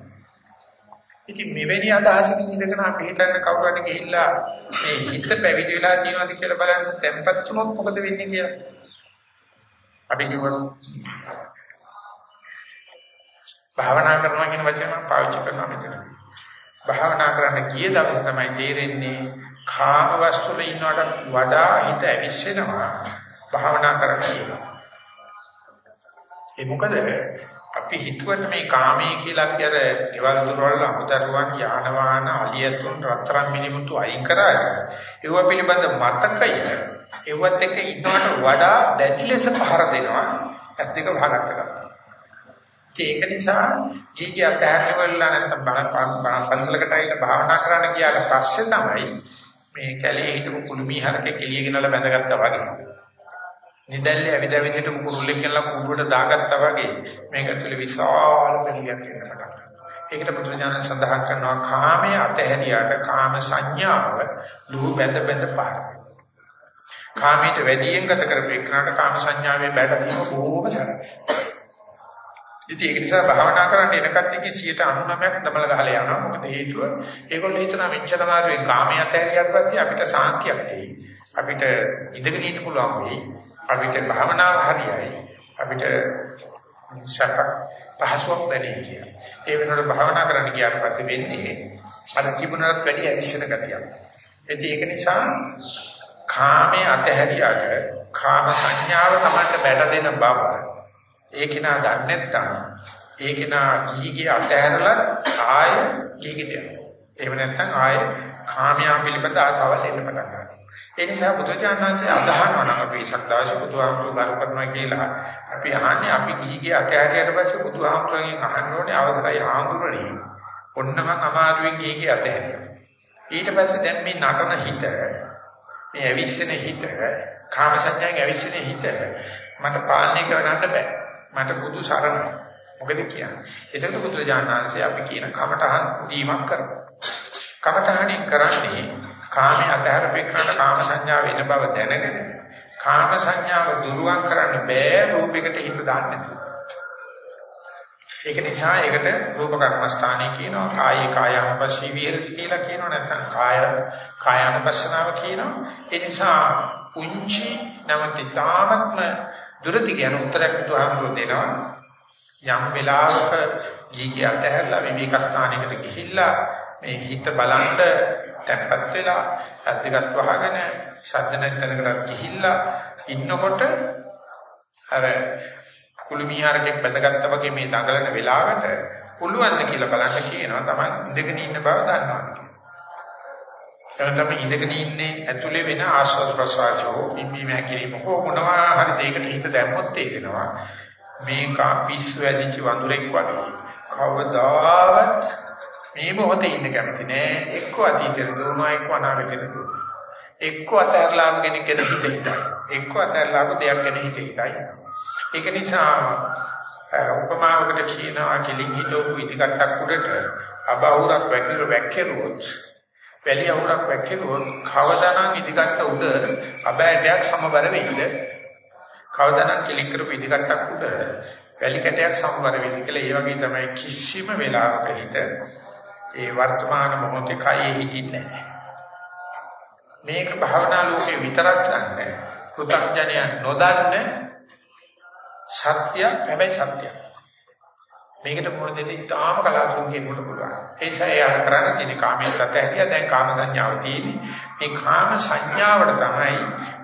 ඉතින් මෙවැනි අදහසකින් ඉඳගෙන අපි හිතන්න කවුරු හරි ගිහිල්ලා මේ හිත පැවිදි වෙලා තියෙනවද කියලා බලන්න tempat වුණොත් මොකද වෙන්නේ කියලා. අපි කිව්වොත් භාවනා කරනවා කියන වචන පාවිච්චි කරනවා මෙතන. භාවනා කරන්න ගිය දවසේ තමයි තේරෙන්නේ කාම වස්තුල ඉන්නවට වඩා හිත ඇවිස්සෙනවා භාවනා කරන්න කියලා. ඒ මොකද අපි හිතුවට මේ කාමයේ කියලා අපි අර ගෙවල් දොරවල් අමුදරුවන් යාන වාහන අලියතුන් රත්තරන් මිනිමුතු අයින් කරාට ඒව පිළිබඳ මතකය ඒවත් එක්ක ඉන්නවට වඩා දැඩි ලෙස පහර දෙනවා ඇත්ත එක වහගත්ත කරා. ඒක නිසා ගිහිගේ අතහැරලා වෙලා නැත්නම් බණ පන්සලකට ඇවිල්ලා භාවනා කරන්න ගියාට පස්සේ තමයි මේ කැලේ හිටපු කුළුමී හරකේ කෙලිය ගෙනලා බැඳගත්තා වගේ. නිදැල්ලේ ඇවිදවිද හිටපු කුරුල්ලෙක් කියලා කුඩුවට දාගත්තා වගේ මේක ඇතුලේ විශාල දෙලියක් වෙන පටන් ගන්නවා. ඒකට පුදුජාන සඳහන් කරනවා කාමයේ අතහැරියාට කාම සංඥාව ලුහු බැඳ බැඳ පාර. කාමයට වැඩියෙන් ගත කරපේකනට කාම සංඥාවේ බැට තියෙන බොහොම සරලයි. ඉතින් ඒක නිසා භාවනා කරන්න එන කට්ටියගේ 99ක් දමල ගහලා යනවා. මොකද හේතුව ඒගොල්ලෝ හිතනවා මෙච්චර මාරුවෙන් කාමයේ අතහැරියට පස්සේ අපිට සාන්තියක් එයි. අපිට ඉඳගෙන ඉන්න පුළුවන් වෙයි. අපිට භාවනාව හරියයි. අපිට සැප පහසුවක් දැනෙන්නේ කියලා. ඒ වෙනකොට භාවනා කරන්න ගියාට පස්සේ වෙන්නේ අර තිබුණාට වැඩි ඇවිස්සෙන ගතියක්. ඒක නිසා කාමයේ අතහැරියාට කාම සංඥාව තමයි බැට දෙන බව ඒක නා දන්නේ නැත්නම් ඒක නා ගිහිගේ අතහැරලා ආය ගිහිගෙට යනවා. එහෙම නැත්නම් ආය කාමයා පිළිබඳ ආසාවල් එන්න පටන් ගන්නවා. ඒ නිසා බුදුජානනාංශය අදහනවා නම් අපි සක්දාශ බුදුහාමුදුරු ගරු කරනවා කියලා අපි අහන්නේ අපි ගිහිගේ අතහැරියට පස්සේ බුදුහාමුදුරගෙන් අහන්න ඕනේ අවසරයි ආඳුරණී. ඔන්න මම අමාරුවෙන් ගිහිගේ අතහැරියා. ඊට පස්සේ දැන් මේ නටන හිත මේ ඇවිස්සෙන හිත කාම සංඥාවෙන් ඇවිස්සෙන හිත මට පාලනය කරගන්න බෑ. මට බුදු සරණ මොකද කියන්නේ? එතකොට බුදුජානනාංශය අපි කියන කමඨහන් දීමක් කරනවා. කමඨහණින් කරන්නේ කාමයේ අතහැරපෙන්නට කාම සංඥාව එන බව දැනගෙන කාම සංඥාව දුරුවන් කරන්න බෑ රූපයකට හිත දාන්න. ඒක නිසා ඒකට රූප කර්මස්ථානයේ කියනවා කායේ කායනුපස්සී විහෙරති කියලා කියනවා නැත්නම් කාය කායනුපස්සනාව කියනවා. ඒ නිසා පුංචි නමති තාමත්ම දුරදි කියන උත්තරයක් බුදුහාමුදුරුවෝ දෙනවා. යම් වෙලාවක ජීවිතය අතහැරලා විවේක ස්ථානයකට ගිහිල්ලා මේ හිත බලන්න තැම්පත් වෙලා අද්දගත් වහගෙන ශබ්ද නැතනකට ගිහිල්ලා ඉන්නකොට අර කුළුමියාරකෙක් බැඳගත්තා වගේ මේ දඟලන වෙලාවට පුළුවන් ද කියලා බලන්න කියනවා තමයි ඉඳගෙන ඉන්න බව දන්නවාද කියලා. එතන තමයි ඉඳගෙන ඉන්නේ ඇතුලේ වෙන ආශ්වාස ප්‍රශ්වාසෝ මිම්මි මෑකිරීම හෝ මොනවා හරි දෙයකට හිත දැම්මොත් තේරෙනවා මේක පිස්සු ඇදිච්ච වඳුරෙක් වගේ කවදාවත් මේ මොහොතේ ඉන්න කැමති නෑ. එක්ක අතීතෙට දුවනවා එක්ක අනාගතෙට දුවනවා එක්ක අතහැරලාම කෙනෙක් ගැන හිත හිතයි. එක්ක අතහැරලාම දෙයක් ගැන හිත හිතයි. ඒක නිසා උපමාවකට කියනවා කෙලින් හිටවපු ඉදිකටක් උඩට අබහුරක් වැකිර වැක්කිරුවොත් වැලිය අහුරක් වැක්කිරුවොත් කවදානම් ඉදිකට උඩ අබෑටයක් සමබර වෙයිද කවදානම් කෙලින් කරපු ඉදිකටක් උඩ වැලි කැටයක් සමබර වෙයිද කියලා ඒ වගේ තමයි කිසිම වෙලාවක හිත ඒ වර්තමාන මොහොතේ කයෙ හිටින්නේ නැහැ මේක භාවනා ලෝකේ විතරක් නැහැ කෘතඥය නොදන්න සත්‍ය හැබැයි සත්‍යයක් මේකට මොන දෙන්නේ තාම කලාතුරකින් කියන්න පුළුවන්. ඒ නිසා එයා කරන්න තියෙන කාමයේ තත්හැරියා දැන් කාම සංඥාව තියෙන්නේ. මේ කාම සංඥාවට තමයි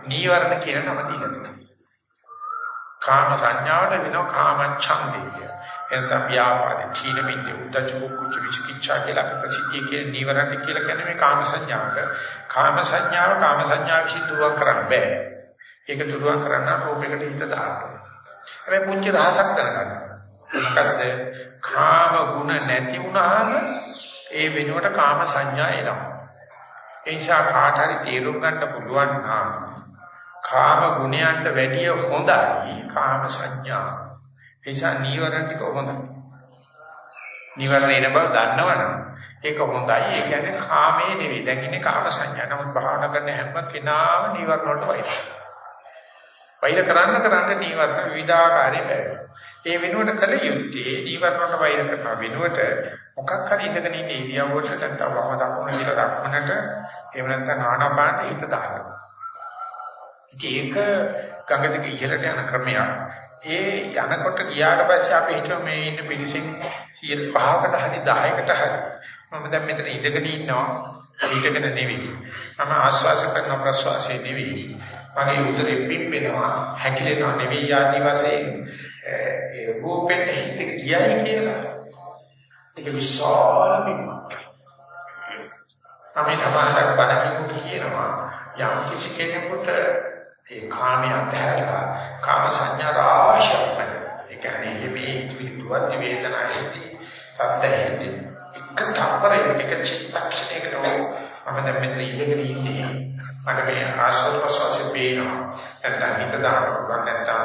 නීවරණ කියන නම දීලා තියෙන්නේ. කාම සංඥාවට වෙනවා කාම ඡන්දය. එතන ව්‍යාපාද, චීන මිද්ද, උද්දච්ච කුච්ච විචිකිච්ඡා කියලා ප්‍රසිද්ධිය කියන නීවරණ කියලා කියන්නේ මේ කාම සංඥාවක. කාම සංඥාව කාම සංඥා විසිදුවක් කරන්න බෑ. ඒක දුරුවක් කරන්න රූපයකට හිත දාන්න. හැබැයි පුංචි රහසක් දැනගන්න. මොකද කාම ගුණ නැති වුණාම ඒ වෙනුවට කාම සංඥා එනවා. ඒ නිසා කාට හරි තේරුම් ගන්න පුළුවන් නම් කාම ගුණයන්ට වැඩිය හොඳයි කාම සංඥා. ඒ නිසා නීවරණ ටික හොඳයි. නීවරණ එන බව දන්නවනම් ඒක හොඳයි. ඒ කියන්නේ කාමයේ නෙවෙයි. දැන් ඉන්නේ කාම සංඥා. නමුත් භාවනා කරන හැම කෙනාම නීවරණ වලට වෛර. වෛර කරන්න කරන්න නීවරණ විවිධාකාරයේ බැහැ. ඒ වෙනුවට කල යුත්තේ ඊවරණට වෛර කරන වෙනුවට මොකක් හරි ඉඳගෙන ඉන්න ඉරියව්වට නැත්නම් වම දකුණ කියලා දක්වන්නට එහෙම නැත්නම් ආනාපානට හිත දානවා. ඒක ගඟ දිගේ ඉහළට යන ක්‍රමයක්. ඒ යනකොට ගියාට පස්සේ අපි හිතුව මේ ඉන්න පිළිසින් 5කට හරි 10කට හරි මම දැන් මෙතන ඉඳගෙන ඉන්නවා ඊටකට නෙවෙයි. මම ආශ්වාස කරන ප්‍රශ්වාසයේ නෙවෙයි. මගේ උදරේ පිම්බෙනවා, හැකිලෙනවා නෙවෙයි ආදි වශයෙන් ඒ රූපෙට හිත ගියයි කියලා. ඒක විශාල පිම්මක්. අපි සමාජයක් බණකින් කියනවා යම් කිසි කෙනෙකුට ඒ කාමයේ අත්හැරලා කාම සංඥා රාශියක් ඒ කියන්නේ මේ හිතුවත් වේදනාවේදී අත්හැරෙන්නේ එක තප්පරයක එක චිත්තක්ෂණයකට මම දැන් මෙතන ඉඳගෙන ඉන්නේ මට මේ ආශ්‍රව ප්‍රසවාසයේ පේනවා. නැත්නම් හිත දානවා නැත්නම්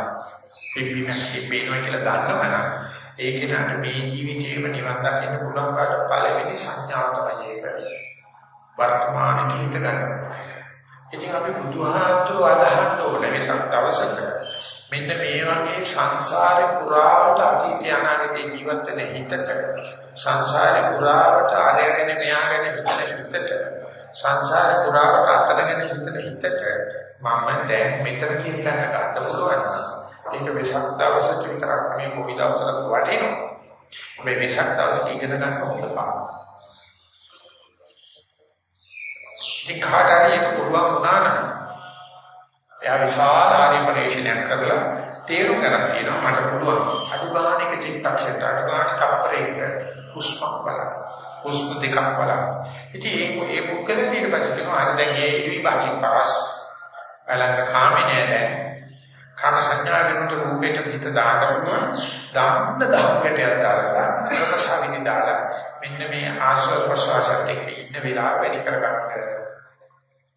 පිපිනක් පේනවා කියලා දන්නවනම් ඒක නට මේ ජීවිතේම නිවන් දකින්න පුළුවන් කාට පළවෙනි සංඥාව තමයි ඒක. වර්තමානයේ හිත ගන්න. ඉතින් අපි බුදුහාමුදුරුවෝ අදහන්න ඕනේ මේ සත්‍යවසක මෙන්න මේ වගේ සංසාරේ පුරාවට අතීත අනාගතේ ජීවත් වෙන හිතට සංසාරේ පුරාවට ආරයගෙන මෙයාගෙන හිතන හිතට සංසාරේ පුරාවට අතරගෙන හිතන හිතට මම දැන් මෙතන කියන තැන ගන්න පුළුවන්. ඒක වෙසක් දවසට විතරක් මේ මොකි දවසකට වටිනවා. මේ වෙසක් දවසට ඉගෙන ගන්න හොඳ පාඩම. ඉතින් කාටරි එක පුළුවන් වුණා නම් එයා විශාල ආර්ය පරිශ්‍රණයක් කරලා තේරුම් ගන්න කියනවා මට පුළුවන්. අනුගානික චිත්තක්ෂණ අනුගානික තප්පරයක හුස්මක් බලන්න. හුස්ම දෙකක් බලන්න. ඉතින් ඒ ඒ පුද්ගලයා ඊට පස්සේ කියනවා අර දැන් මේ විභාගින් පරස් බලන්න කාමේ නෑ දැන්. කාම සංඥා වෙනුට රූපේට හිත දාගන්නවා දාන්න දාන්නට යද්දාලා ප්‍රසාවිනි දාලා මෙන්න මේ ආශ්වාස ප්‍රශ්වාසත් එක්ක ඉන්න වෙලාව වැඩි කරගන්න.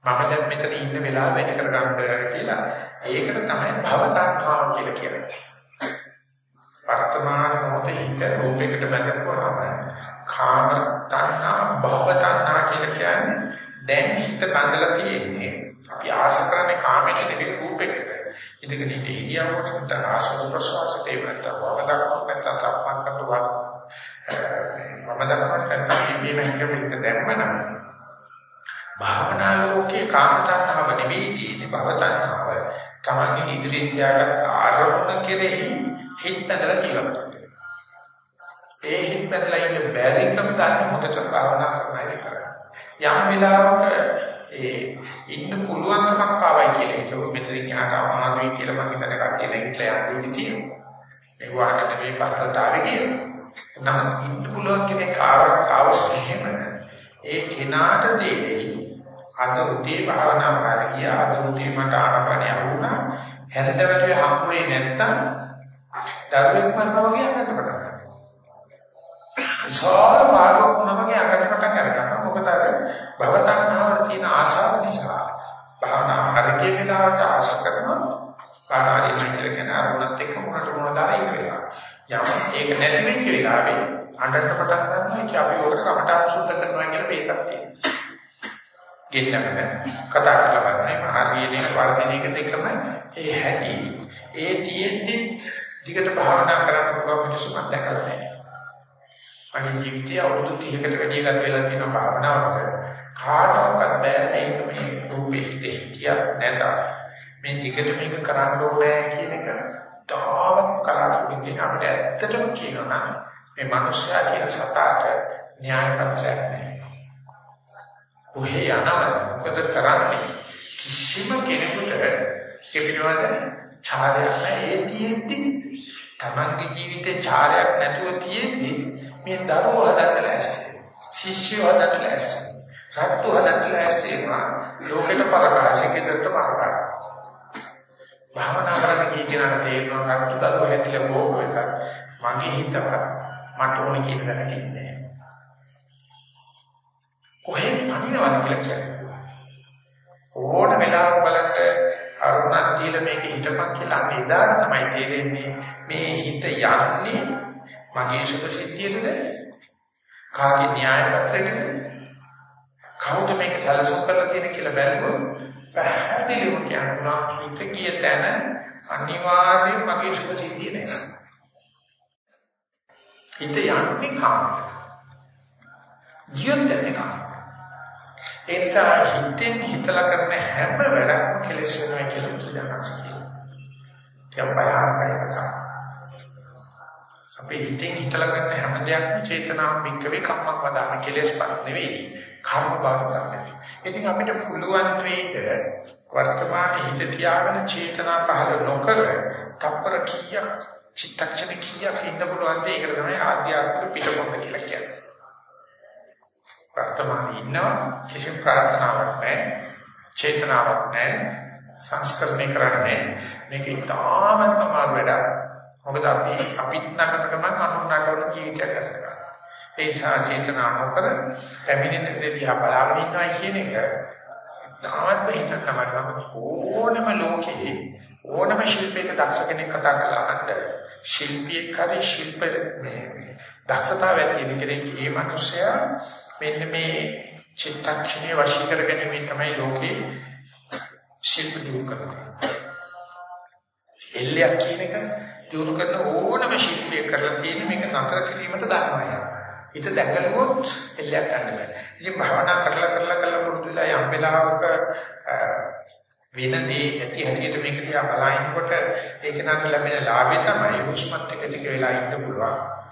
මම දැන් මෙතන ඉන්න වෙලාව වැඩි කරගන්න කියලා ඒකට තමයි භව තණ්හාව කියලා කියන්නේ. වර්තමාන මොහොතේ හිත රූපයකට බැඳපුවාම කාම තණ්හා භව තණ්හා කියලා කියන්නේ දැන් හිත බඳලා තියෙන්නේ අපි ආශ කරන්නේ කාමයට නෙවෙයි රූපයකට. ඉතින් මේ ඉරියව්වට තන ආශව ප්‍රසවාස දෙවන්ත වවදක් නැත්නම් තප්පන් කරනවා. මම දන්නවා නැත්නම් මේ මේක දැම්මනම් භාවනා ලෝකේ කාම තණ්හාව නෙවෙයි තියෙන්නේ භව තණ්හාව. තමන්ගේ ඉදිරියෙන් තියාගත් ආරෝපණ කෙරෙහි හිත පැදලා කියලා. ඒ හිත පැදලා ඉන්න බැරිකම ගන්න හොඳට භාවනා කරන්න විතරයි. යම් වෙලාවක ඒ ඉන්න පුළුවන්කමක් ආවයි කියලා ඒක මෙතනින් යහට අමාරුයි කියලා මම හිතන කට්ටිය නැගිටලා යන්නේ තියෙනවා. ඒ වහකට මේ පස්සට ආවේ කියලා. නම් ඉන්න පුළුවන් කෙනෙක් ආවක් ආවොත් එහෙම ඒ කෙනාට තේරෙයි අද උදේ භාවනා කරගිය අද උදේ මට ආනපනිය වුණා හැන්දවලේ හම්බුනේ නැත්තම් දරුවෙක් මරනවා වගේ යන්නට පටන් ගන්නවා. සාර මාර්ගයක් වගේ යන්නට පටන් ගන්නවා. මොකද අර භවතණ්හාවල තියෙන ආශාව නිසා භාවනා කරගිය වෙලාවට ආශා කරනවා කාරණා කියලා කියන අරමුණත් එක්ක මොනට මොනවද ආරයි කියලා. යම් ඒක නැති වෙච්ච වෙලාවේ අඬන්න පටන් ගන්නවා ඒක අපි ඔකට කමටහන් සුද්ධ කරනවා කියන මේකක් තියෙනවා. ගෙන්නගෙන කතා කරලා බලන්න හරියනේ වර්ධන එක දෙකම ඒ හැටි ඒ තියෙද්දි දිගට භාවනා කරන්න පුළුවන් මිනිස්සු මම දැකලා නැහැ. මගේ ජීවිතය අවුරුදු 30කට වැඩි ගත වෙලා තියෙන භාවනාවට කාටවත් බෑ මේ රූපේ හිතේ හිටියක් නැත. මේ දිගට මේක කරන්න ඕනේ කියන එක තාම කලාතුරකින් තියෙන අපිට ඇත්තටම කියනවා නම් මේ මනුෂ්‍යයා කියන සතාට න්‍යාය පත්‍රයක් නැහැ. කොහේ යනවද? මොකද කරන්නේ? කිසිම කෙනෙකුට ඒ පිළිබඳ චාරයක් නැහැ. ඒ තියෙද්දි තමන්ගේ ජීවිතේ චාරයක් නැතුව තියෙද්දි මේ දරුවෝ හදන්න ලෑස්ති ශිෂ්‍යයෝ හදන්න ලෑස්ති රට්ටු හදන්න ලෑස්ති වෙනවා. ලෝකෙට පරකාශකේ දත්ත මාර්ගය. භාවනා කරන්න කී කෙනාට තේරෙනවා රට්ටු දරුවෝ හැටිලා බොහෝ එක මගේ හිතවත් මට ඕනේ කියන දැනක ඉන්නේ කොහෙන් පණිනවද කියලා කියන්නේ. ඕන වෙලාවක බලන්න අරුණක් තියලා මේක හිටපන් කියලා අන්න එදාට තමයි තේරෙන්නේ මේ හිත යන්නේ මගේ සුඛ සිද්ධියටද කාගේ න්‍යාය පත්‍රයටද කවුද මේක සැලසුම් කරලා තියෙන කියලා බැලුවොත් පැහැදිලිව කියනවා හිත ගිය තැන අනිවාර්යයෙන් මගේ සුඛ සිද්ධිය නෑ. හිත යන්නේ කාමයට. ජීවිතේ කාමයට. ඒ නිසා හිතෙන් හිතලා කරන හැම වැඩක්ම කෙලෙස් වෙනවා කියලා බුදුදහමස් කියනවා. ඒක බයහරකයි කතා. අපි හිතෙන් හිතලා කරන හැම දෙයක්ම චේතනාව පිටකවේ කම්මක් වදාන කෙලෙස්පත් නෙවෙයි. කර්ම බාරගන්න. ඉතින් අපිට පුළුවන් වේද වර්තමාන හිත තියාගෙන චේතනා පහළ නොකර තප්පර කීයක් චිත්තක්ෂණ කීයක් ඉන්න පුළුවන් ද ඒකට තමයි ආධ්‍යාත්මික පිටකොන්ද කියලා කියන්නේ. වර්තමානයේ ඉන්නවා. කිසිම ප්‍රාර්ථනාවක් නැහැ. චේතනාවක් නැහැ. සංස්කරණය කරන්නේ මේක ඉතාමත් අමාරු වැඩක්. මොකද අපි අපිත් නකතකම කනුනාකවල ජීවිතයක් ගත කරනවා ඒ නිසා චේතනා නොකර පැමිණෙන දේ දිහා බලාගෙන ඉන්නවා කියන එක තාමත් හිතන්න තමයි ඕනම ලෝකෙහි ඕනම ශිල්පයක දක්ෂ කෙනෙක් කතා කරලා අහන්න ශිල්පියෙක් හරි ශිල්ප මේ දක්ෂතාවයක් තියෙන කෙනෙක් මේ මිනිස්සයා මෙන්න මේ චිත්තක්ෂණයේ වශී කර ගැනීම තමයි ලෝකේ ශිල්ප දියුණු කරන්නේ. එල්ලයක් කියන එක දියුණු කරන ඕනම ශිල්පිය කරලා තියෙන මේක නතර කිරීමට දන්නවා. හිත දැකලුවොත් එල්ලයක් ගන්න බෑ. ඉතින් භාවනා කරලා කරලා කරලා පුරුදු වෙලා යම් වෙලාවක වෙනදී ඇති හැටියට මේක දිහා බලනකොට ඒක නතර ලැබෙන ලාභය තමයි හුස්මත් එක ටික වෙලා ඉන්න පුළුවන්.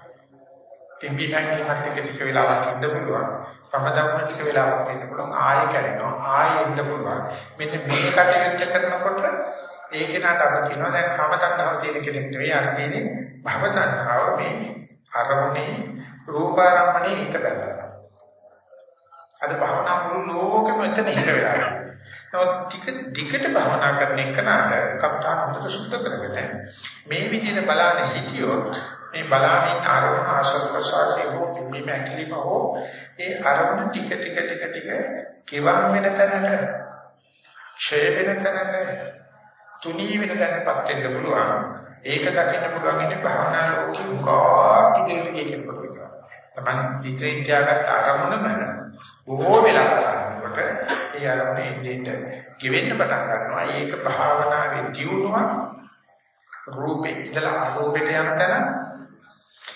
පිම්බි නැගිලි හත් එක ටික වෙලාවක් ඉන්න පුළුවන්. සමදම්ම ටික වෙලාවක් ඉන්න පුළුවන්. ආයෙ කැරෙනවා. ආයෙ ඉන්න පුළුවන්. මෙන්න මේ කටයුත්ත කරනකොට ඒ කෙනාට අර කියනවා දැන් කාමතණ්හාව තියෙන කෙනෙක් නෙවෙයි අර තියෙන්නේ භවතණ්හාව මේ අරමුණේ රූපාරම්මණේ හිත බැලනවා. අද භවනා මුළු ලෝකෙම එතන හිත වෙලා. නමුත් ටික දිගට භවනා කරන එකනට කම්තාන හොඳට සුද්ධ කරගෙන මේ විදිහට බලන්නේ හිටියොත් මේ බලාමින් ආරෝහණ ආශ්‍රව ප්‍රසාරේ හෝ මේ මැකිලිම හෝ ඒ අරමුණ ටික ටික ටික ටික කෙවන් වෙන තැනට ඡය වෙන තැනට තුනී වෙන තැනටපත් වෙන්න පුළුවන්. ඒක දකින්න පුළුවන් ඉන්නේ භාවනා ලෝකෙ උගා ඉදිරියට ගිහින් පුළුවන් තමන් ඉතින් තියාගත්ත අරමුණම බොහෝ වෙලා කරනකොට ඒ අරමුණේ ඉඳිට ගෙවෙන්න පටන් ගන්නවා. ඒක භාවනාවේ දියුණුවක් රූපේ ඉඳලා අරූපෙට යන තැන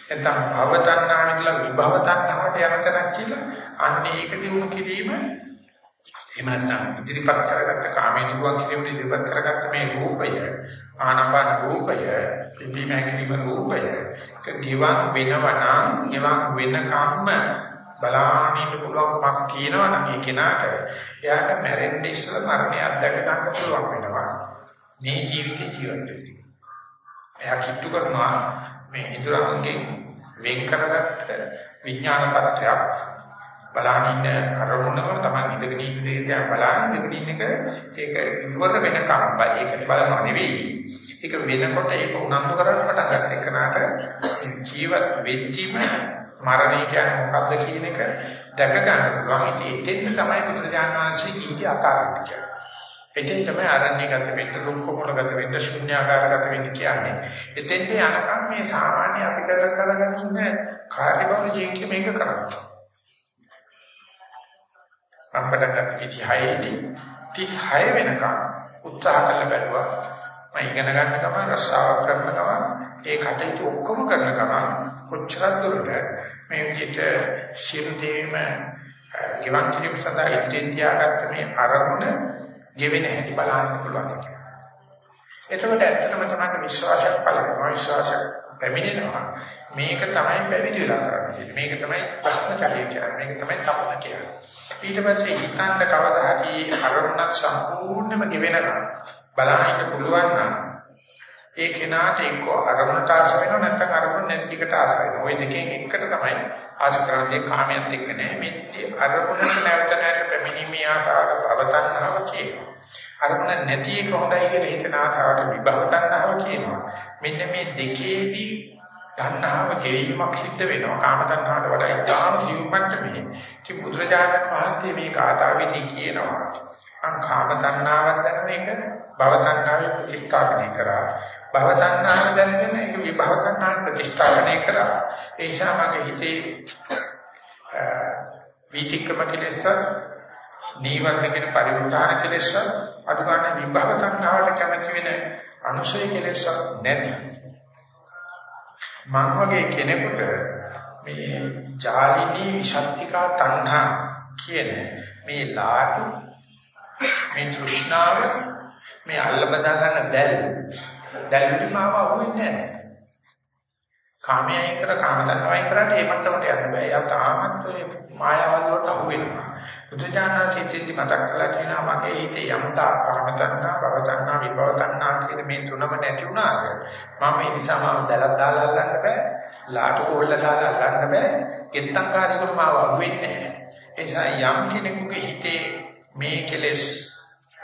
නැත්නම් භව තණ්හාව කියලා විභව තණ්හාවට යන තැනක් කියලා අන්න ඒක දිනු කිරීම එහෙම නැත්නම් ඉදිරිපත් කරගත්ත කාමයේ නිරුවන් කිරීම ඉදිරිපත් කරගත්ත මේ රූපය ආනපාන රූපය පිළිමය කිරීම රූපය ගිවන් වෙනවනම් ගිවන් වෙන කම්ම බලානින්න පුළුවන්කමක් තියෙනවා නම් ඒ කෙනාට එයාට මැරෙන්න ඉස්සෙල්ලා මරණය අත්දැක ගන්න පුළුවන් වෙනවා මේ ජීවිතේ ජීවත් වෙන්න. එයා කිට්ටු කරනවා මේ ඉදරංගෙන් වෙන් කරගත්ත විඥාන පත්‍රයක් බලනින්න අරමුණම තමයි ඉඳගෙන ඉන්න දේ දිහා බලන ඉඳගෙන ඉන්න එක ඒක ඉවර වෙනකම් ඒකට බලනවා නෙවෙයි. ඒක වෙනකොට ඒක උනන්දු කරන්න පටන් ගන්න එකනට ජීවත් වෙද්දිම මරණය කියන්නේ මොකද්ද කියන එක දැක ගන්න පුළුවන්. ඉතින් එතෙන් තමයි බුදුරජාණන් වහන්සේ කීකේ අකාරණ කියන්නේ. එතෙන් තමයි ආරණ්‍යගත වෙන්න, රුක්කමලගත වෙන්න, ශුන්‍යාකාරගත වෙන්න කියන්නේ. එතෙන්ට යනකම් මේ සාමාන්‍ය අපි කර කරගෙන ඉන්න කාර්යබහුල ජීවිතේ මේක කරන්නේ. අපකට ඉතිහායේදී 36 වෙනකම් උත්සාහ කළ බැලුවා. මම ඉගෙන ගන්න ගමන් රස්සාවක් කරන ගමන් ඒ කටයුතු ඔක්කොම කරන ගමන් කොච්චරක් දුරට මේ විදිහට ශිරුදේම ගිවන් කිරීම සඳහා ඉදිරියෙන් තියාගත්ත මේ අරමුණ ගෙවෙන හැටි බලන්න පුළුවන් කියලා. එතකොට ඇත්තටම තමයි විශ්වාසයක් පළ වෙනවා විශ්වාසයක් පැමිණෙනවා. මේක තමයි පැවිදි වෙලා කරන්නේ. මේක තමයි ප්‍රශ්නචලිය කියන්නේ. මේක තමයි තපන කියන්නේ. ඊට පස්සේ හිතන්න කවදා හරි අරමුණක් සම්පූර්ණයෙන්ම ගෙවෙනවා. බලන්න පුළුවන් නම් ඒ කෙනාට එක්ක අරමුණට ආස වෙනව නැත්නම් අරමුණ නැති එකට ආස වෙනවා. ওই දෙකෙන් එකකට තමයි ආස කරන්නේ කාමයට එක්ක නෑ. මේ අරමුණට නැවත නැවත පැමිණීමේ ආකාර භවතණ්හාව කියනවා. අරමුණ නැති එක හොඳයි කියලා හිතන ආකාරයට විභව තණ්හාව කියනවා. මෙන්න මේ දෙකේදී තණ්හාව කෙරීමක් සිද්ධ වෙනවා. කාම තණ්හාවට වඩා ඉතාම සිව්පට්ට මේ. ඉතින් බුදුරජාණන් වහන්සේ මේ කාතාවෙදී කියනවා. අං කාම තණ්හාව දැන එක භව තණ්හාවේ ප්‍රතිස්ථාපනය කරා. භව තණ්හාව දැනගෙන ඒක විභව තණ්හාව ප්‍රතිස්ථාපනය කරා. ඒ නිසා මගේ හිතේ විචික්‍රම කෙලෙස නීවරණ කියන පරිවෘතහන කෙලෙස අදුගාන විභව තණ්හාවට කැමති වෙන අනුසය කෙලෙස නැති මම වගේ කෙනෙකුට මේ ජාලිනී විශක්තිකා තණ්හා කියන මේ ලාටු මේ තෘෂ්ණාව මේ අල්ල බදා ගන්න දැල් දැල් විමාව අහුවෙන්නේ නැහැ කාමයයි කර කාම තණ්හාවයි කරාට ඒ මට්ටමට යන්න බෑ. එයා තාමත් ඔය මායාවල් වලට අහු වෙනවා. බුදුජානනාචිතෙන්දි මතක් කළා කියනවා මගේ හිතේ යම්තා කාම තණ්හා, භව තණ්හා, විභව තණ්හා කියන මේ තුනම නැති වුණාද මම ඒ නිසා මම දැලක් දාලා අල්ලන්න බෑ. ලාටු කොල්ල දාලා අල්ලන්න බෑ. ගෙත්තංකාරයකට මාව අහු වෙන්නේ නැහැ. ඒ නිසා යම් කෙනෙකුගේ හිතේ මේ කෙලෙස්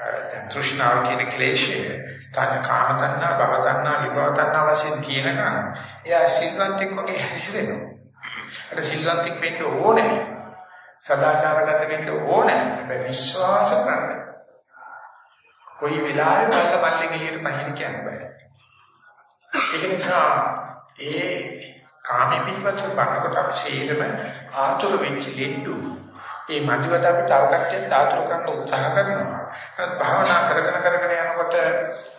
දැන් තෘෂ්ණාව කියන ක්ලේශය තන කාම තණ්හා භව තණ්හා විභව තණ්හා වශයෙන් තියෙනකන් එයා සිල්වන්තෙක් වගේ හැසිරෙනවා. අර සිල්වන්තෙක් වෙන්න ඕනේ. සදාචාරගත වෙන්න ඕනේ. හැබැයි විශ්වාස කරන්න. කොයි වෙලාවෙ මල්ල මල්ලේ ගලියට පහින කියන්න බෑ. ඒක නිසා ඒ කාමී පිටවචන බණකොට අපි ශීලම ආතුර වෙච්ච ලෙඩු ඒ මධ්‍යවද අපි තව කට්ටියක් තාතුරු කරන්න උත්සාහ කරනවා. නමුත් භාවනා කරගෙන කරගෙන යනකොට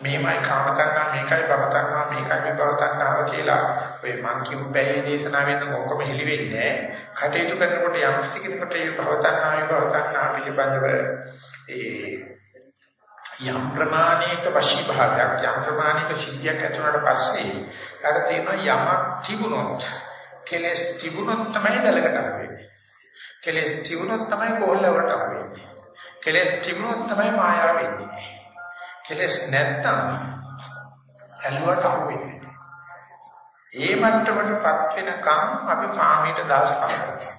මේමයි කාම තණ්හා මේකයි භව තණ්හා මේකයි විභව තණ්හාව කියලා ඔය මං කියපු පැයේ දේශනාවෙන් ඔක්කොම හෙලි වෙන්නේ කටයුතු කරනකොට යම් කිසි කෙනෙකුට මේ භව තණ්හා විභව තණ්හා පිළිබඳව ඒ යම් ප්‍රමාණයක වශී භාවයක් යම් ප්‍රමාණයක සිද්ධියක් ඇතුළට පස්සේ අර තියෙන යමක් තිබුණොත් කෙලස් තිබුණොත් තමයි දලකට වෙන්නේ කෙලස් තිබුණොත් තමයි කොල්ලවට වෙන්නේ. කෙලස් තිබුණොත් තමයි මායාව වෙන්නේ. කෙලස් නැත්තම් ඇල්ලුවට වෙන්නේ. ඒ මට්ටමටපත් වෙනකම් අපි කාමයට දාසකම් කරනවා.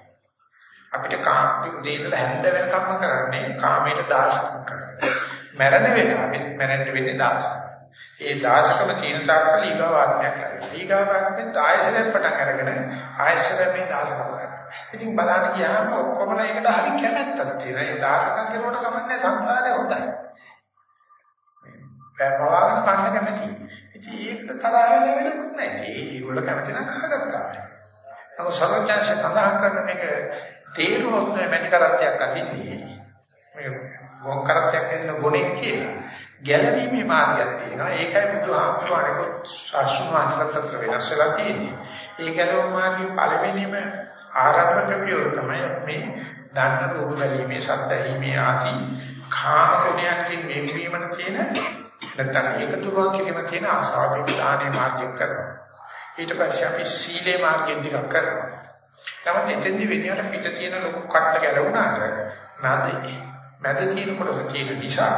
අපිට කාමී උදේට හැන්ද වෙනකම්ම කරන්නේ කාමයට දාසකම් කරනවා. මැරෙන වෙලාවෙත් මැරෙන්න වෙන්නේ දාසකම්. ඒ දාසකම තියෙන තාක්කල් ඊගාව ආත්මයක් ලැබෙනවා. ඊගාව ආත්මෙන් ආයශරයෙන් පටන් අරගෙන ආයශරයෙන් මේ දාසකම කරනවා. ඉතින් බලන්න ගියාම ඔක්කොමලා ඒකට හරි කැමැත්තක් තියෙනවා. ඒ දාසකම් කරුවට කමන්නේ සංසාරේ හොඳයි. මේ පවාගෙන කන්න කැමති. ඉතින් ඒකට තරහ වෙලා වෙලකුත් නැහැ. ඒගොල්ලෝ කැමති නම් කහගත්තා. නමුත් සර්වඥාන්සේ සඳහන් කරන මේක තේරුනොත් මැටි කරත්තයක් අදින්නේ. මේ ගොන් කරත්තයක් දෙන ගොනෙක් කියලා. ගැළවීමේ මාර්ගයක් තියෙනවා. ඒකයි බුදුහාමුදුරුවෝ ශාස්ත්‍රීය මාතෘකාවට වෙනස් වෙලා තියෙන්නේ. ඒ ගැළවීම මාර්ගයේ පළවෙනිම ආරම්භක පියවර තමයි මේ දන්න රූප බැලීමේ ශබ්දීමේ ආසි කාම ගුණයන්ගෙන් වෙන්වීමට තියෙන නැත්නම් ඒකතුවක් කිරීම තියෙන ආසාවෙන් දානේ මාර්ගයක් කරනවා. ඊට පස්සේ අපි සීලේ මාර්ගයෙන් ටිකක් කරනවා. නමුත් එතෙන්දි වෙනියට පිට තියෙන ලොකු කට්ට ගැලවුණාට නැදේ. මැද තියෙන කොටස කියන නිසා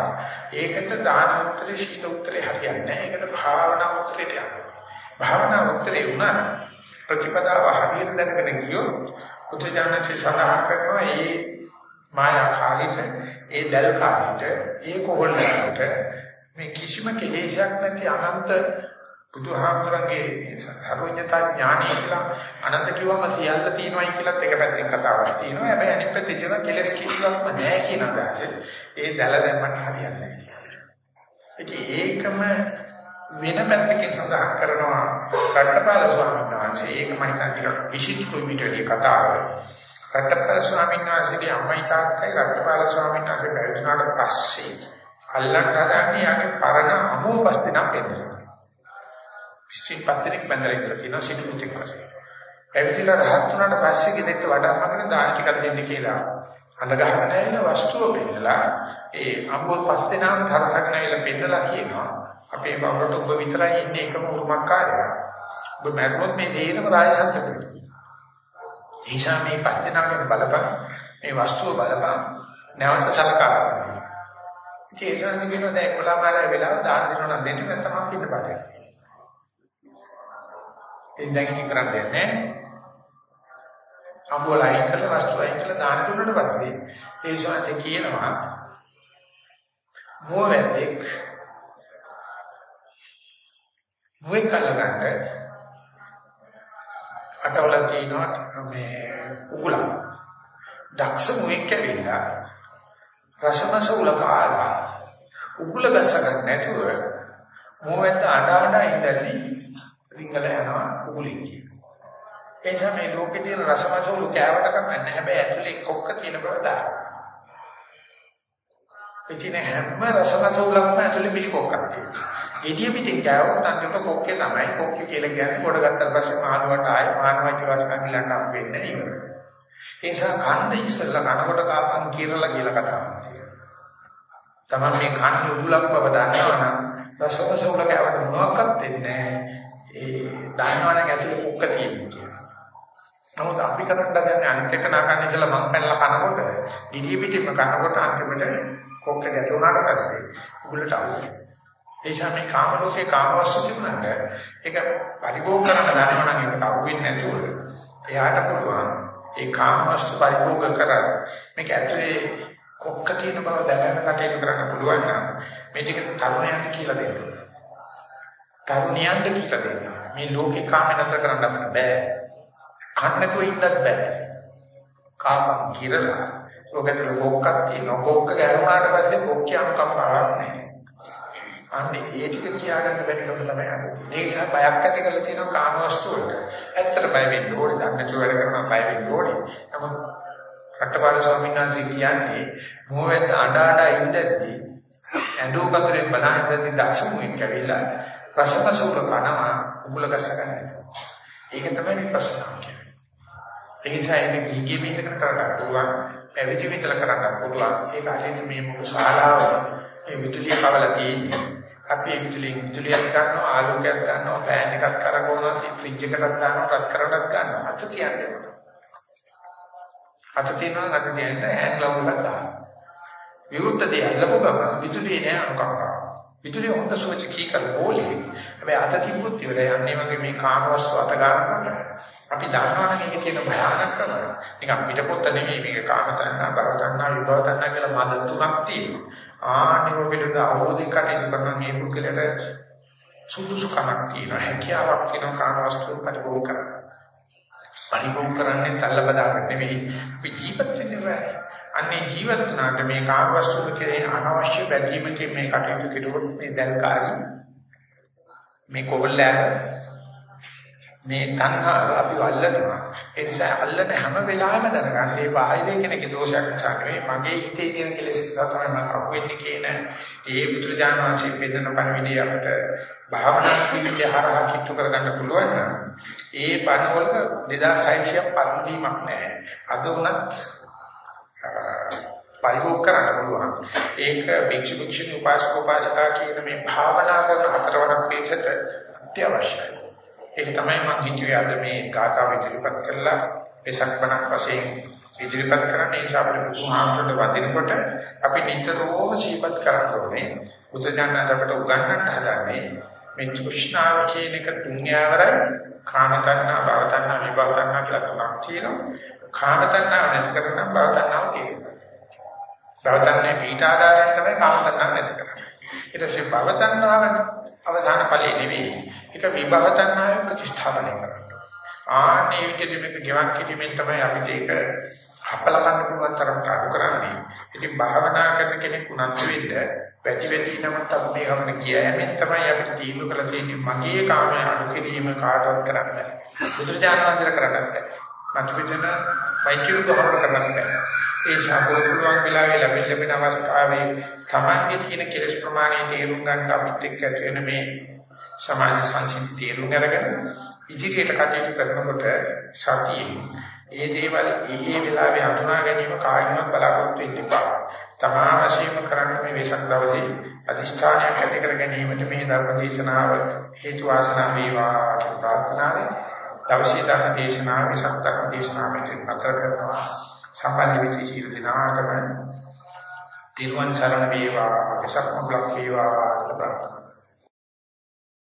ඒකට දාන උත්තරේ සීල උත්තරේ හරියන්නේ නැහැ. ඒකට භාවනා උත්තරේට යනවා. භාවනා උත්තරේ උනා ප්‍රතිපදාව හරියට දැනගෙන ගියොත් උත්‍රාජනචි සඳහන් කරනවා ඒ මායා කාලිත ඒ දැල් කාලිත ඒ කොහොල්ලකට මේ කිසිම කෙලෙසයක් නැති අනන්ත බුදුහාමුදුරන්ගේ සර්වඥතා ඥානය කියලා අනන්ත කිව්වම සියල්ල තියෙනවායි කියලාත් එක පැත්තෙන් කතාවක් තියෙනවා. හැබැයි අනිත් පැත්තේ කියන කෙලස් කිසිවක්ම නැහැ කියන අදහස. ඒ දැල දැම්මට හරියන්නේ නැහැ. ඉතින් ඒකම වෙන පැත්තකින් සඳහන් කරනවා රට්ටපාල ස්වාමීන් වහන්සේ ඒක මම හිතන්නේ ටිකක් විශිෂ්ට විදිහට කතාව. රට්ටපාල ස්වාමීන් වහන්සේගේ අම්මයි තාත්තයි රට්ටපාල ස්වාමීන් වහන්සේ බැරිුණාට පස්සේ අල්ලන්න හදන්නේ යාගේ පරණ අමුව පස් දෙනා පෙන්නනවා. විශ්චිත් පත්‍රයක් බඳලා ඉඳලා තියෙනවා සිටු මුතික් වශයෙන්. පැවිදිලා රහත් වුණාට පස්සේ ගෙදරට වඩාමගෙන දාන ටිකක් දෙන්න කියලා. අඳ ගහගෙන එන වස්තුව පෙන්නලා ඒ අමුව පස් දෙනාම තරසගෙන ඇවිල්ලා පෙන්නලා කියනවා. අපේ බවරට ඔබ විතරයි ඉන්නේ එකම උරුමකාරයා. ඔබ මරුවොත් මේ දේනම රාජසත්‍ය වෙනවා. නිසා මේ පස් දෙනාගේ බලපන් මේ වස්තුව බලපන් නැවත සලකා බලන්න. ඉතින් ඒ සංසි කියනවා දැන් කොළමාරය වෙලාව දාන දෙනවා නම් දෙන්නේ නැත්නම් අපි ඉන්න බෑ. ඒ දැන් ඉතින් කරන්න දෙන්නේ අඹවල අයින් කරලා වස්තු අයින් කරලා දාන දුන්නාට පස්සේ ඒ ශාංශ කියනවා මොවෙද්දෙක් මොෙක් කලගන්න අටවල තියෙනවා මේ උගුලක් දක්ෂ මොෙක් කැවිලා රසමස උල කාලා උගුල ගස ගන්න නැතුව මොවෙද්ද අඬ අඬ ඉඳදී රිංගල යනවා කුකුලින් කියන. ඒ නිසා මේ ලෝකේ තියෙන රසමසවලු කෑවට කමන්නේ හැබැයි ඇතුලේ කොක්ක තියෙන බව දාන්න. ඉතින් හැම රසමසවලක්ම ඇතුලේ පිළි කොක්කක් තියෙනවා. ඉදිය පිටින් කෑවොත් අන්තිමට කොක්කේ තමයි කොක්කේ කියලා කියන්නේ කොට ගත්තට පස්සේ මානවට ආයෙ මානවයිති වාසකම් ඉල්ලන්න හම් වෙන්නේ ඉවරයි. ඒ නිසා කන්න ඉස්සෙල්ලා කනකොට කාපන් කියලා කියලා කතාවක් තියෙනවා. තමයි මේ කන්න උදුලක් බව දන්නවනම් රසමසවල කෑවට මොනවක්වත් දෙන්නේ නැහැ. ඒ දන්නවනම් ඇතුලේ කුක්ක තියෙනවා කියලා. නමුත් අපි කරන්න දන්නේ අනිත් එක නාකන්න ඉස්සලා මං පැනලා කනකොට ගිඩිය පිටින්ම කනකොට අන්තිමට කොක්ක ගැට උනාට පස්සේ උගලට අවුල්. ඒ නිසා මේ කාම ලෝකේ කාම වස්තු තිබුණාට ඒක පරිභෝග කරන්න දන්නවනම් ඒකට අවු වෙන්නේ නැතුව එයාට පුළුවන් ඒ කාම වස්තු පරිභෝග කරලා මේක ඇතුලේ කොක්ක තියෙන බව දැනගෙන කටයුතු කරන්න පුළුවන් නම් මේ ටික තරුණයන්ට කියලා දෙන්න. තරුණියන්ට කියලා දෙනවා. මේ ලෝකේ කාම නතර කරන්න අපිට බෑ. කන්නතෝ ඉන්නත් බෑ. කාමම් කිරලා ලෝකෙට ලෝකයක් තියෙනවා. කොක්ක ගැරුණාට පස්සේ කොක්කිය අනුකම්පාවක් නැහැ. අන්නේ ඒ ටික කියාගන්න බැරි කම තමයි අහන්නේ. ඒ නිසා බයක් ඇති කරලා තියෙනවා කාම වස්තු වලට. ඇත්තට බය වෙන්න ඕනේ. දන්නට වැඩ කරනවා බය වෙන්න ඕනේ. නමුත් රටපාල ස්වාමීන් වහන්සේ කියන්නේ මොහොත අඬ අඬ ඉඳද්දී ඇඬු කතරේ බලහින්දදී දක්ෂමුෙක් කැවිලා රසපසුල කනවා උගුල ගස ගන්න. ඒක තමයි විපස්සනා කියන්නේ. ඒ නිසා ඒක ගිහිගේ මේක කරන්න පුළුවන්, පැවිදි විතර කරන්න පුළුවන්. ඒක අරින්න මේ මොකද ශාලාව මේ විදුලිය කවලා තියෙන්නේ. අපි ඒ විදුලිය විදුලියක් ගන්නවා, ආලෝකයක් ගන්නවා, ෆෑන් එකක් කරකවනවා, ෆ්‍රිජ් එකකට දානවා, රස් කරවන්නත් ගන්නවා. අත තියන්නේ. අත තියනවා අත තියන්න හෑන්ඩ් ග්ලව් එකක් දානවා. විරුද්ධ දේ අල්ලපු ගමන් විදුලිය නෑ අනුකම්පාව. විදුලිය හොඳ සුවච කීකල් ඕලේ. හැබැයි අත තිබුත් ඉවරයි. යන්නේ වගේ මේ කාමවස්තු අත ගන්නකොට අපි දන්නවනම් ඒකේ තියෙන භයානකම නිකන් පිටපොත්ත නෙමෙයි මේක කාම තණ්හා, භව තණ්හා, විභව තණ්හා කියලා මද තුනක් තියෙනවා. ආනිව පිළිබඳ අවබෝධයක් කටයුතු කරන මේ පුද්ගලයාට සුදුසුකමක් තියෙනවා. හැකියාවක් තියෙනවා කාමවස්තු පරිභෝග කරන්න. පරිභෝග කරන්නේ තල්ල බදාගන්න නෙමෙයි. අපි ජීවත් වෙන්නේ වෙයි. අන්නේ ජීවත් වුණාට මේ කාම වස්තු කෙරේ අනවශ්‍ය බැඳීමකින් මේ කටයුතු කෙරුවොත් මේ දැල්කාරී මේ කොල්ලෑ මේ තණ්හාව අපි අල්ලනවා. ඒ නිසා අල්ලන හැම වෙලාවෙම දැනගන්න. මේ බාහිර කෙනෙක්ගේ දෝෂයක් නිසා නෙවෙයි මගේ හිතේ තියෙන කෙලෙස් නිසා තමයි මම අහුවෙන්නේ කියන ඒ බුදුරජාණන් වහන්සේ පෙන්නන පරිවිදිය අපිට භාවනා ජීවිතය හරහා කිට්ටු කරගන්න පුළුවන් නම් ඒ පණවල 2600ක් පරිදීමක් නැහැ. අද උනත් පරිභෝග කරන්න පුළුවන්. ඒක භික්ෂු භික්ෂුණී උපාසක උපාසිකා කියන මේ භාවනා කරන හතරවරක් පිටසට අත්‍යවශ්‍යයි. ඒක තමයි මම හිතුවේ අද මේ ගාථා ඉදිරිපත් කළා වෙසක් බණක් වශයෙන් ඉදිරිපත් කරන්නේ ඒ අපේ බුදුහාමරට වදිනකොට අපි නිතරම සීපත් කරන්නේ බුදුජානක අපට උගන්වන්න හදන්නේ මේ තෘෂ්ණාව කියන එක තුන්යාවරයි කාම තණ්හා භව තණ්හා විභව තණ්හා කියලා තුනක් තියෙනවා කාම තණ්හාව නැති කරනම් භව තණ්හාව තියෙනවා. භව තණ්හේ පීඨ ආධාරයෙන් තමයි කාම තණ්හාව නැති කරන්නේ. ඊට පස්සේ භව තණ්හාව අවධාන ඵලෙ නෙවෙයි. ඒක විභව තණ්හාව ප්‍රතිස්ථාපනය කරනවා. ආනේ විදිහට මේක ගෙවක් කිරීමෙන් තමයි අපිට ඒක හපල ගන්න පුළුවන් තරමට අඩු කරන්නේ. ඉතින් භාවනා කරන කෙනෙක් උනන්දු වෙන්න පැටි වැටි නමත් අපි මේ ගමන කියෑමෙන් තමයි අපිට තීන්දුව කළ තියෙන්නේ මගේ කාමයේ අඩු කිරීම කාටවත් කරන්න බැහැ. බුදුරජාණන් වහන්සේ කරගන්න බැහැ. මට පිටන වෛද්‍යුරු ගහකට කරන්න බැහැ. ඒ ශාපෝ පුළුවන් වෙලාවේ ලැබෙන ලැබෙන අවස්ථාවේ තමන්ගේ තියෙන කෙලෙස් ප්‍රමාණය තේරුම් ගන්න අපිත් එක්ක ඇති වෙන මේ සමාජ සංසිද්ධි තේරුම් අරගෙන ඉදිරියට කටයුතු කරනකොට සතියේ ඒ දේවල් ඒ ඒ වෙලාවේ හඳුනා ගැනීම කායිමත් බලාපොරොත්තු වෙන්න එපා. තමා වශයෙන්ම කරන්න මේ වෙසක් දවසේ අදිෂ්ඨානයක් ඇති කර ගැනීමට මේ ධර්ම දේශනාව හේතු වාසනා වේවා කියන ප්‍රාර්ථනාවෙන් දවසේ ධර්ම දේශනාව වෙසක් ධර්ම දේශනාව මෙතන අතර කරනවා. සම්පන්න වෙච්ච සීල දිනාකරන තිරුවන් සරණ වේවා වෙසක් මොබ්ලක් වේවා කියලා ප්‍රාර්ථනා